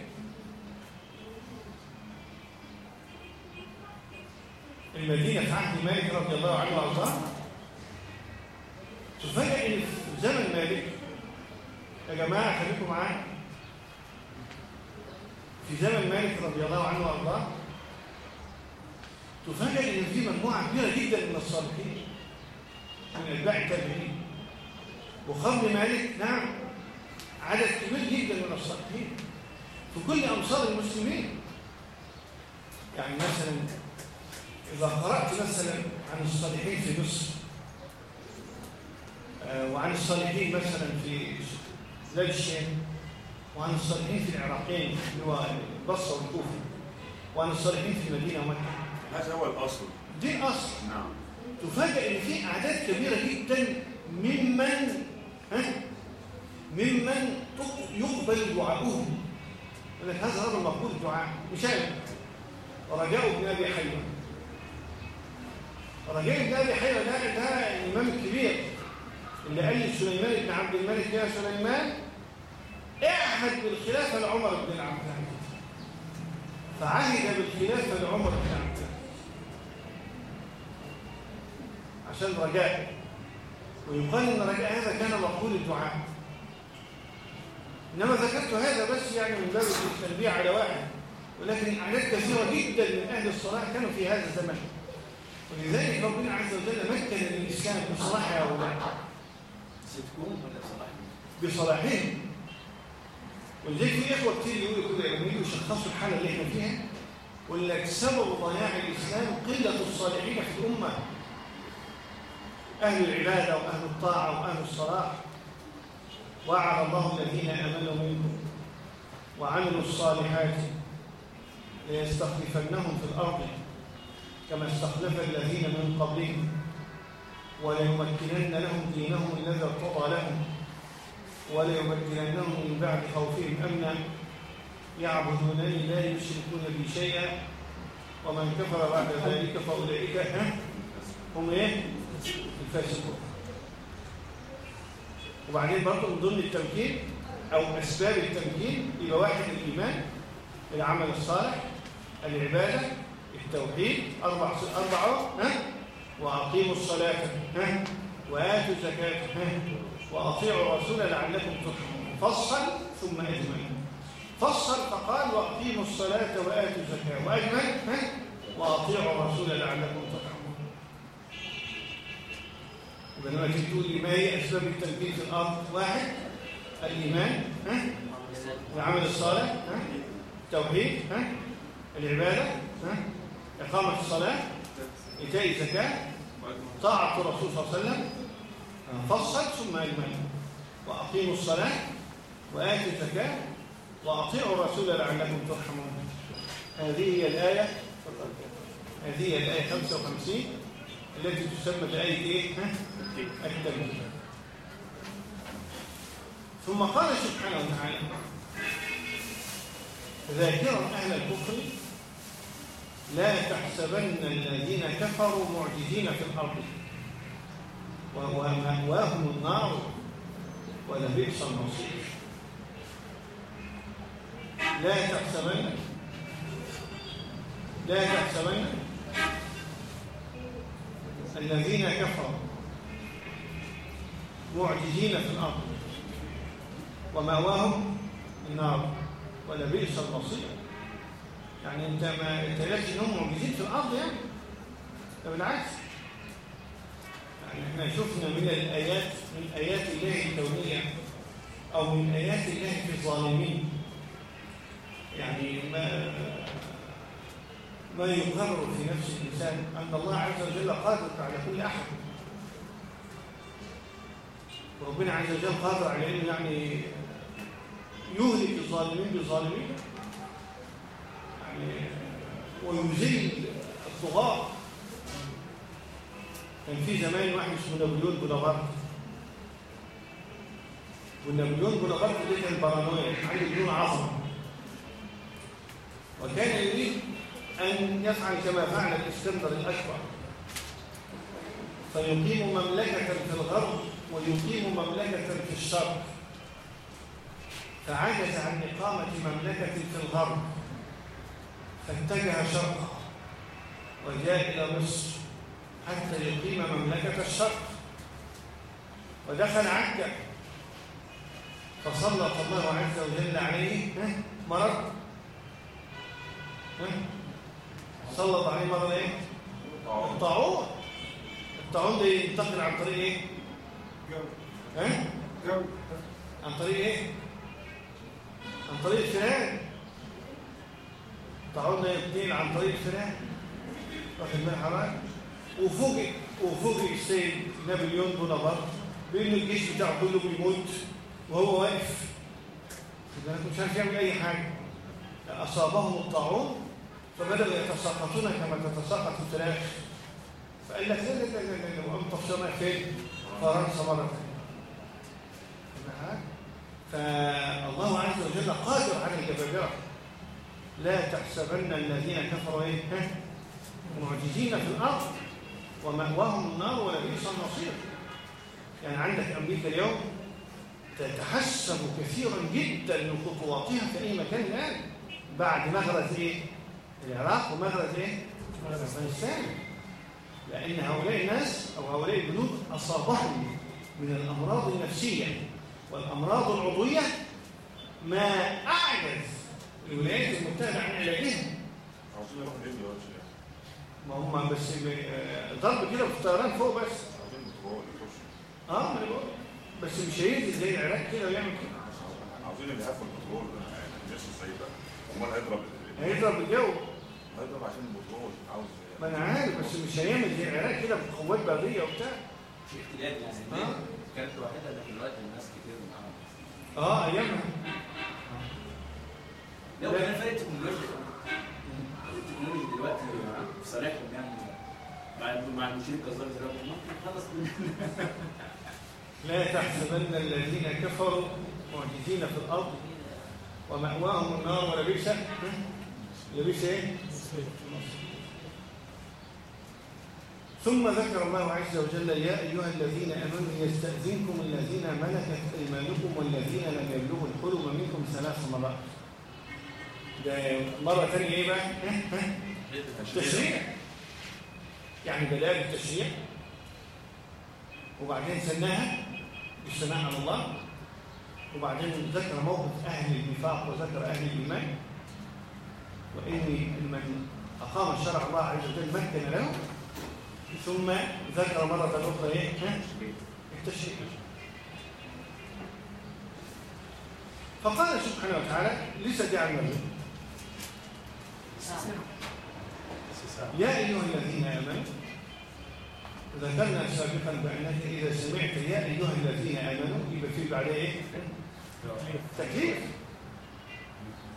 المدينة في عهد مالك رضي الله عنه وأرضاه؟ تفاجئ إن في زمن مالك يا جماعة خليكم معايا. في زمن مالك رضي الله عنه وأرضاه تفاجئ إن في مجموعة كبيرة جدا من الصالحين من أتباع التابعين. وقبل مالك نعم. عدد كبير جدا من الصالحين في كل أمصار المسلمين. يعني مثلا إذا قرأت مثلا عن الصالحين في مصر آه، وعن الصالحين مثلا في بلاد الشام وعن الصالحين في العراقين اللي هو البصرة والكوفة وعن الصالحين في المدينة ومكه
هذا هو الأصل.
دي اصل
نعم.
تفاجئ إن في أعداد كبيرة جدا ممن ممن يقبل دعاؤهم يقول لك هذا رجل مقبول الدعاء. مش أنا رجاء بن أبي حيوه رجاء بن أبي حيوه ده ده الامام الكبير اللي قال لسليمان بن عبد الملك. يا سليمان اعهد بالخلافه لعمر بن عبد العزيز. فعهد بالخلافه لعمر بن عبد العزيز. عشان رجاء. ويقال ان هذا كان مقبول الدعاء. إنما ذكرت هذا بس يعني من باب التنبيه على واحد ولكن أعداد كثيرة جدا من أهل الصلاح كانوا في هذا الزمن. ولذلك ربنا عز وجل مكن الإسلام بصلاح هؤلاء
صدقهم ولا صلاحهم؟
بصلاحهم. ولذلك في إخوة كتير يقولوا كده يجوا يشخصوا الحالة اللي إحنا فيها لك سبب ضياع الإسلام قلة الصالحين في الأمة. أهل العبادة وأهل الطاعة وأهل الصلاح. وعد الله الذين آمنوا منكم وعملوا الصالحات ليستخلفنهم في الأرض كما استخلف الذين من قبلهم وليمكنن لهم دينهم الذي ارتضى لهم وليمكننهم من بعد خوفهم أمنا. يعبدونني لا يشركون بي شيئا. ومن كفر بعد ذلك فأولئك ها؟ هم إيه؟ الفاسقون وبعدين برضه من ضمن التمكين أو أسباب التمكين يبقى واحد الإيمان العمل الصالح العبادة التوحيد أربع أربعة ها؟ وأقيموا الصلاة ها؟ وآتوا الزكاة ها؟ وأطيعوا الرسول لعلكم ترحمون. فصل ثم اجمل فصل فقال وأقيموا الصلاة وآتوا الزكاة. واجمل ها؟ وأطيعوا الرسول لعلكم ترحمون. يبقى لما تيجي تقول لي ما هي أسباب التمكين في الأرض؟ واحد الإيمان ها؟ العمل الصالح ها؟ التوحيد ها؟ العبادة ها؟ إقامة الصلاة إيتاء الزكاة طاعة الرسول صلى الله عليه وسلم فصل ثم اجمل وأقيموا الصلاة وآتوا الزكاة وأطيعوا الرسول لعلكم ترحمون. هذه هي الآية هذه هي الآية 55 التي تسمى بآية إيه؟ ها؟ التمكين ثم قال سبحانه وتعالى ذاكرا أهل الكفر لا تحسبن الذين كفروا معجزين في الأرض. ومأواهم النار ولبئس المصير. لا تحسبن لا تحسبن الذين كفروا معجزين في الأرض. ومأواهم النار. ولبئس المصير. يعني انت ما تلاقيش إنهم معجزين في الأرض يعني؟ ده بالعكس. يعني إحنا شفنا من الايات من آيات الله الكونية أو من آيات الله في الظالمين. يعني ما ما يقرر في نفس الإنسان أن الله عز وجل قادر على كل أحد. وربنا عز وجل قادر على أنه يعني يهلك الظالمين بالظالمين يعني ويزيل الطغاة كان في زمان واحد اسمه نابليون بونابرت. والنابليون بونابرت ده كان بارانويا عنده جنون عظمة. وكان يريد أن يفعل كما فعل الإسكندر الأكبر. فيقيم مملكة في الغرب. ويقيم مملكة في الشرق فعجز عن إقامة مملكة في الغرب فاتجه شرقا وجاء إلى مصر حتى يقيم مملكة الشرق. ودخل عكا فسلط الله عز وجل عليه مرض. سلط عليه مرض إيه؟ الطاعون الطاعون ده ينتقل عن طريق إيه؟ عن طريق إيه؟ عن طريق الفئران. ده ينتقل عن طريق الفئران. واخد بالك حضرتك وفوجئ وفوجئ السيد نابليون بونابرت بان الجيش بتاعه كله بيموت وهو واقف. مش عارف يعمل أي حاجة. أصابهم الطاعون فبدأوا يتساقطون كما تتساقط الفراخ فقال لك لا لا لا لا وقام طفشنا فين؟ فرنسا مره ثانية فالله عز وجل قادر على الجبابرة. لا تحسبن الذين كفروا إيه؟ معجزين في الأرض ومأواهم النار ولبئس المصير. يعني عندك أمريكا اليوم تتحسن كثيرا جدا من خطواتها في أي مكان الآن بعد مغرز إيه؟ العراق ومغرز إيه؟ أفغانستان. لأن هؤلاء الناس أو هؤلاء الجنود أصابهم من الأمراض النفسية والأمراض العضوية ما أعجز الولايات المتحدة عن علاجها ما هم بس ضرب كده في الطيران فوق بس. آه ما أنا بقول. بس مش هينزل زي العراق كده ويعمل كده.
عاوزين اللي يقفل البترول الناس السيدة أمال هيضرب
هيضرب الجو.
هيضرب عشان البترول عاوز
ما أنا عارف بس مش هيعمل زي العراق كده بقوات برية وبتاع.
في اختلاف يعني
آه.
كانت الوحيدة اللي دلوقتي الناس كتير معاهم.
آه ايامها
لو كان فرق تكنولوجيا. التكنولوجيا دلوقتي في صالحهم يعني. مع مع المشير دلوقتي ممكن خلص
لا تحسبن الذين كفروا معجزين في الأرض ومأواهم النار ولبئس لبئس إيه؟ ثم ذكر الله عز وجل يا أيها الذين آمنوا يستأذنكم الذين ملكت أيمانكم والذين لم يبلغوا الحلم منكم ثلاث مرات. ده مرة ثانية إيه بقى؟ تشريع. يعني دلائل التشريع. وبعدين سناها بالثناء على الله. وبعدين ذكر موقف أهل النفاق وذكر أهل الإيمان. وإن من أقام شرع الله عز وجل مكن له. ثم ذكر مرة أخرى إيه؟ التشريع فقال سبحانه وتعالى لسه جعلنا له يا أيها الذين آمنوا ذكرنا سابقا بأنك إذا سمعت يا أيها الذين آمنوا يبقى في بعدها إيه؟ تكليف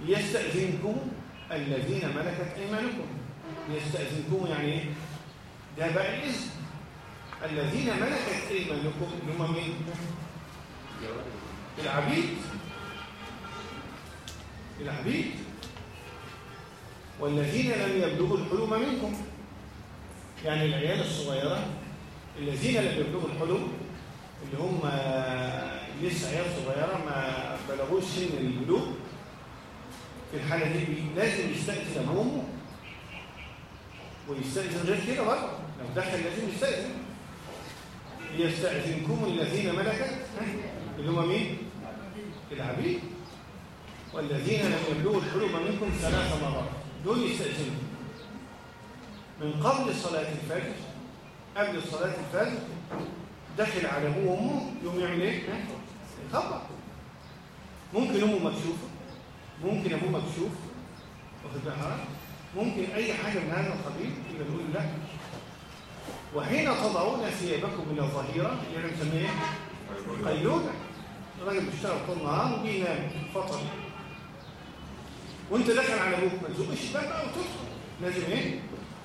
يستأذنكم الذين ملكت أيمانكم يستأذنكم يعني إيه؟ ده بقى الإذن. الذين ملكت أيمانكم هم مين؟ العبيد. العبيد. والذين لم يبلغوا الحلم منكم. يعني العيال الصغيرة الذين لم يبلغوا الحلم اللي هم لسه عيال صغيرة ما بلغوش سن البلوغ. في الحالة دي لازم يستأذن أبوه ويستأذن غير كده برضه. لو دخل لازم يستأذن. يستأذنكم الذين ملكت اللي هم مين؟ العبيد. والذين لم يبلغوا الحلم منكم ثلاث مرات. دول يستأذنوا من قبل صلاة الفجر قبل صلاة الفجر دخل على أبوه وأمه يوم يعمل إيه؟ يخبط ممكن أمه مكشوفة ممكن أبوه مكشوف واخد بالك؟ ممكن أي حاجة من هذا القبيل يبقى نقول لا. وحين تضعون ثيابكم من الظهيرة اللي بنسميها إيه؟ قيلولة الراجل بيشتغل طول النهار وبيجي ينام فترة وأنت داخل على أبوك ما تزقش الباب بقى وتدخل لازم إيه؟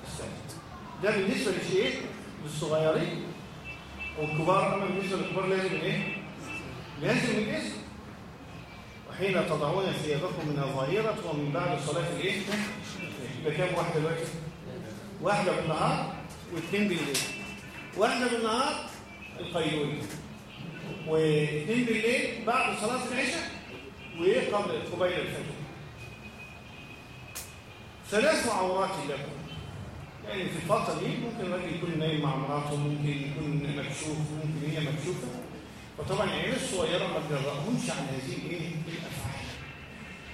تستعد ده بالنسبة لشيء للصغيرين والكبار أما بالنسبة للكبار لازم إيه؟ لازم الاسم وحين تضعون ثيابكم من الظهيرة ومن بعد صلاة الإيه؟ يبقى كام واحدة دلوقتي؟ واحدة بالنهار واثنين بالليل. واحدة بالنهار القيلولة واثنين بالليل بعد صلاة العشاء وقبل قبيل الفجر. ثلاث عورات لكم. يعني في الفترة دي ممكن الراجل يكون نايم مع مراته ممكن يكون مكشوف ممكن هي مكشوفة. وطبعا العيال الصغيرة ما تجرأهمش على هذه الايه الأفعال.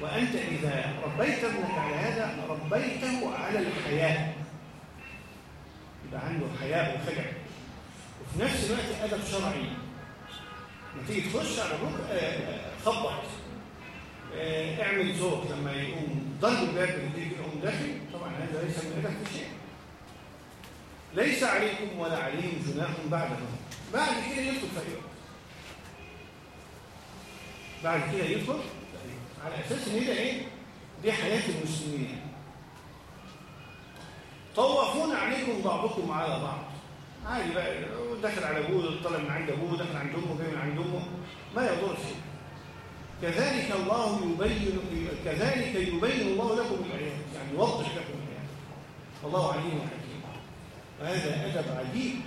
وأنت إذا ربيت ابنك على هذا ربيته على الحياة. يبقى عنده حياء وخجل وفي نفس الوقت أدب شرعي. لما تيجي تخش على أبوك آه، آه، خبط. آه، اعمل ذوق لما يقوم ضرب الباب اللي يقوم داخل. طبعا هذا ليس من أدب في شيء. ليس عليكم ولا عليهم جناح بعدهم بعد كده يدخل وقت. بعد كده يدخل. على أساس إن ده إيه؟ دي حياة المسلمين. طوفون عليكم بعضكم على بعض. عادي بقى دخل على أبوه طلع من عند أبوه دخل عند أمه جاي من عند أمه. ما يضر شيء كذلك الله يبين كذلك يبين الله لكم الآيات. يعني يوضح لكم الآيات. والله عليم حكيم وهذا أدب عجيب.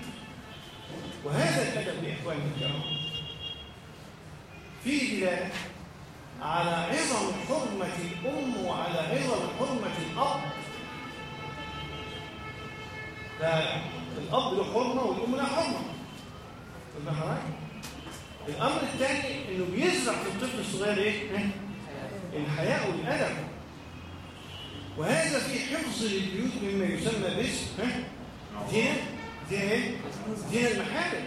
وهذا الأدب يا إخواني الكرام فيه دلاله على عظم حرمة الأم وعلى عظم حرمة الأب. فالاب له حرمة والأم لها حرمة. فاهم حضرتك؟ الأمر الثاني إنه بيزرع في الطفل الصغير إيه؟ الحياء والأدب. وهذا في حفظ للبيوت مما يسمى باسم ها؟ زين زين إيه؟ زين المحارم.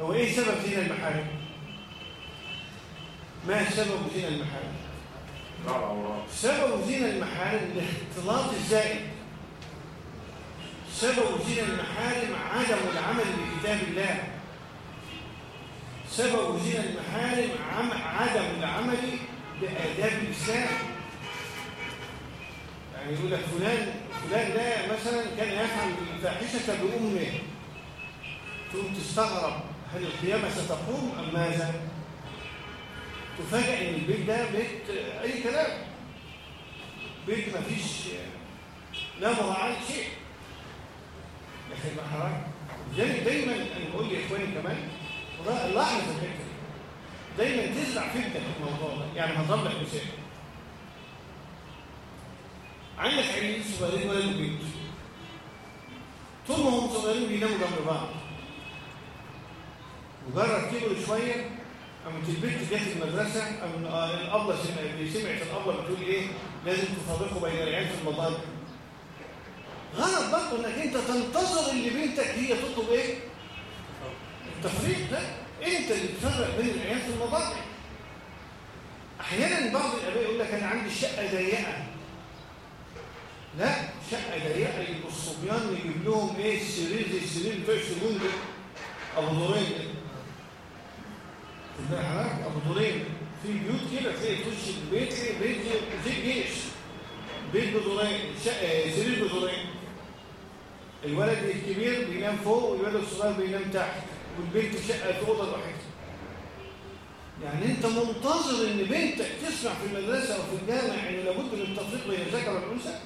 هو إيه سبب زين المحارم؟ ما سبب زين المحارم؟ سبب زين المحارم الاختلاط الزائد. سبب زين المحارم عدم العمل بكتاب الله. سبب زين المحارم عدم العمل بآداب الإسلام. يعني يقول لك فلان فلان ده مثلا كان يفعل الفاحشة بأمه. تقوم تستغرب هل القيامة ستقوم أم ماذا؟ تفاجئ إن البيت ده بيت أي كلام. بيت ما فيش لا مراعاة شيء ما حرام لذلك دايما أنا بقول لاخواني كمان لاحظ الحته دي. دايما تزرع فكره في الموضوع ده. يعني هضرب لك مثال. عندك عيالين صغيرين ولا البيت طول ما هم صغيرين بيناموا جنب بعض. مجرد كبروا شوية قامت البنت جت المدرسة قام الابله سمعت الابله بتقول إيه لازم تفرقوا بين العيال في المضاجع غلط برضه إنك أنت تنتظر ان بنتك هي تطلب إيه؟ التفريق ده. أنت اللي تفرق بين العيال في المضاجع أحيانا بعض الأباء يقول لك أنا عندي شقة ضيقة. لا شقة ضيقة يبقوا الصبيان يجيب لهم إيه؟ السرير زي السرير بتوع السجون ده. أبو دورين ده بالك حضرتك أبو دورين في بيوت كده تلاقي تخش البيت بيت زي جيش بيت بدورين سرير بدورين الولد الكبير بينام فوق والولد الصغير بينام تحت والبنت شقة في اوضه لوحدها يعني أنت منتظر إن بنتك تسمع في المدرسة أو في الجامع إن لابد من التفريق بين الذكر والأنثى؟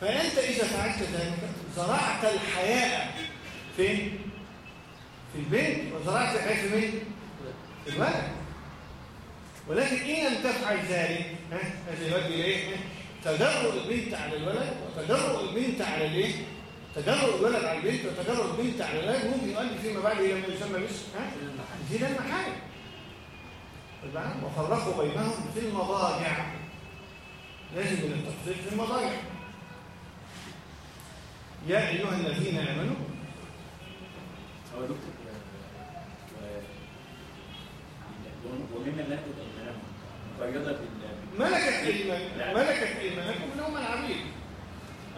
فأنت إذا فعلت ذلك زرعت الحياء فين في البنت وزرعت الحياء في مين؟ في الولد. ولكن إن لم تفعل ذلك ها هذا يؤدي إلى إيه؟ تجرؤ البنت على الولد وتجرؤ البنت على الإيه؟ تجرؤ الولد على البنت وتجرؤ البنت على الولد. ممكن يؤدي فيما بعد إلى ما يسمى باسم ها؟ زين المحارم؟ وفرقوا بينهم في المضاجع. لازم من التفريق في المضاجع. يا أيها الذين آمنوا.
هو دكتور ومما لا منهم مقيدة بال
ملكت أيمان ملكت أيمانكم من هم العبيد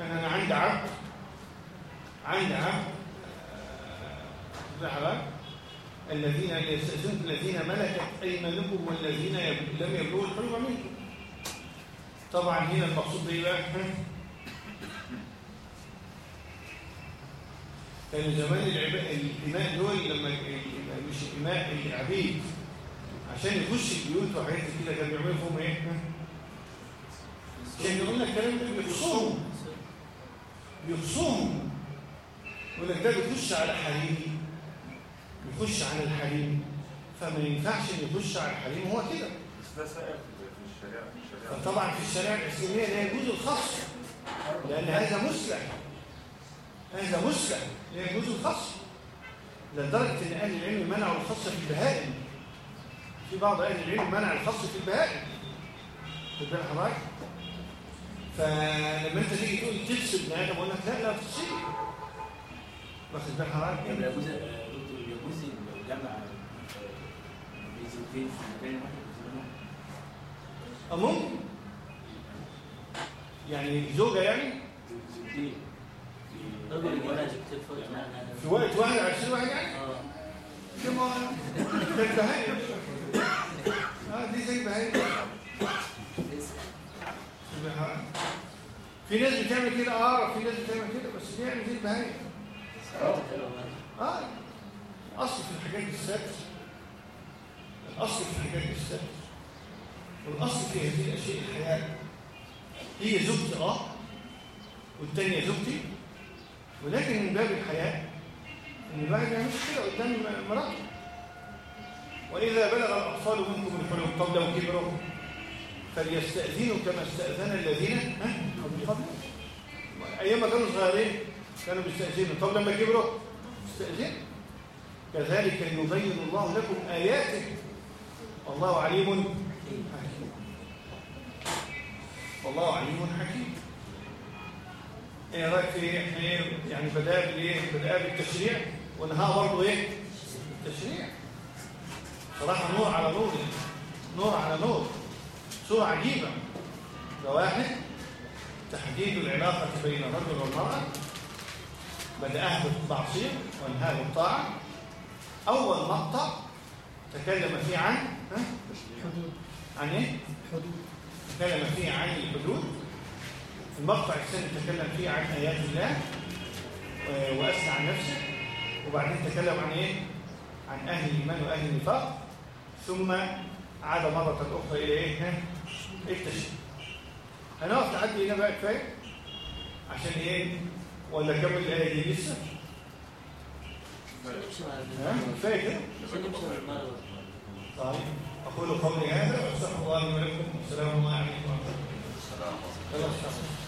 أنا عندي عبد عندي عبد آه، الذين يستأذنون الذين ملكت أيمانكم والذين يب- لم يبلغوا الحلم منكم طبعا هنا المقصود إيه بقى؟ كان زمان الإماء دول لما مش الإماء العبيد عشان يخش البيوت وحاجات كده كانوا بيعملوا فيهم إيه؟ كان يقول لك الكلام ده بيخصهم. بيخصهم. يقول لك ده بيخش على حريمي يخش على الحريم. فما ينفعش ان يخش على الحريم هو كده.
بس ده الشريعة الشريعة
فطبعا في الشريعة الإسلامية لا يجوز الخص لأن هذا مسلم. هذا مسلم. لا يجوز الخص. لدرجة إن أهل العلم منعوا الخص في البهائم. في بعض أهل العلم منع الخص في البهائم. بالك حضرتك فلما أنت تيجي تقول تفسد ابن آدم أقول لك لا لا تفسد واخد بالك حضرتك
يجوز آه، يجوز الجمع آه، بزوجين في مكان واحد
ممكن يعني زوجة يعني؟
في
وقت واحد عشرين واحد يعني؟
آه.
كما ده البهائم آه دي زي البهائم في ناس بتعمل كده آه في ناس بتعمل كده بس يعني زي البهائم آه. الأصل في الحاجات السادس. الأصل في الحاجات السادس. والأصل في هذه الاشياء الحياة هي زوجتي آه والتانية زوجتي. ولكن من باب الحياة إن الواحد ما يعملش كده قدام مراته. وإذا بلغ الأطفال منكم الحلم طب لو كبروا فليستأذنوا كما استأذن الذين قبلهم أيام ما كانوا صغيرين كانوا بيستأذنوا. طب لما كبروا استاذنوا كذلك يبين الله لكم آياته. والله عليم حكيم. والله عليم حكيم إيه رأيك في إيه؟ إحنا إيه؟ يعني بدأ بالايه بدأ بالتشريع؟ ونهاها برضه إيه؟ التشريع. صراحة نور على نور. نور على نور. صورة عجيبة. ده واحد تحديد العلاقة بين الرجل والمرأة بدأها بالمعصيه وانهاها بالطاعه أول مقطع تكلم فيه عن عن إيه؟
حدود.
تكلم فيه عن الحدود المقطع الثاني تكلم فيه عن آيات الله و- وأثنى عن نفسه وبعدين تكلم عن إيه؟ عن أهل الإيمان وأهل النفاق ثم عاد مرة أخرى إلى إيه؟ ها؟ التشريع هنقف لحد هنا بقى كفاية عشان إيه؟ ولا كمل الآية دي لسه؟ كفاية كده؟ طيب أقول قولي هذا وأستغفر الله لي ولكم. والسلام عليكم ورحمة الله وبركاته.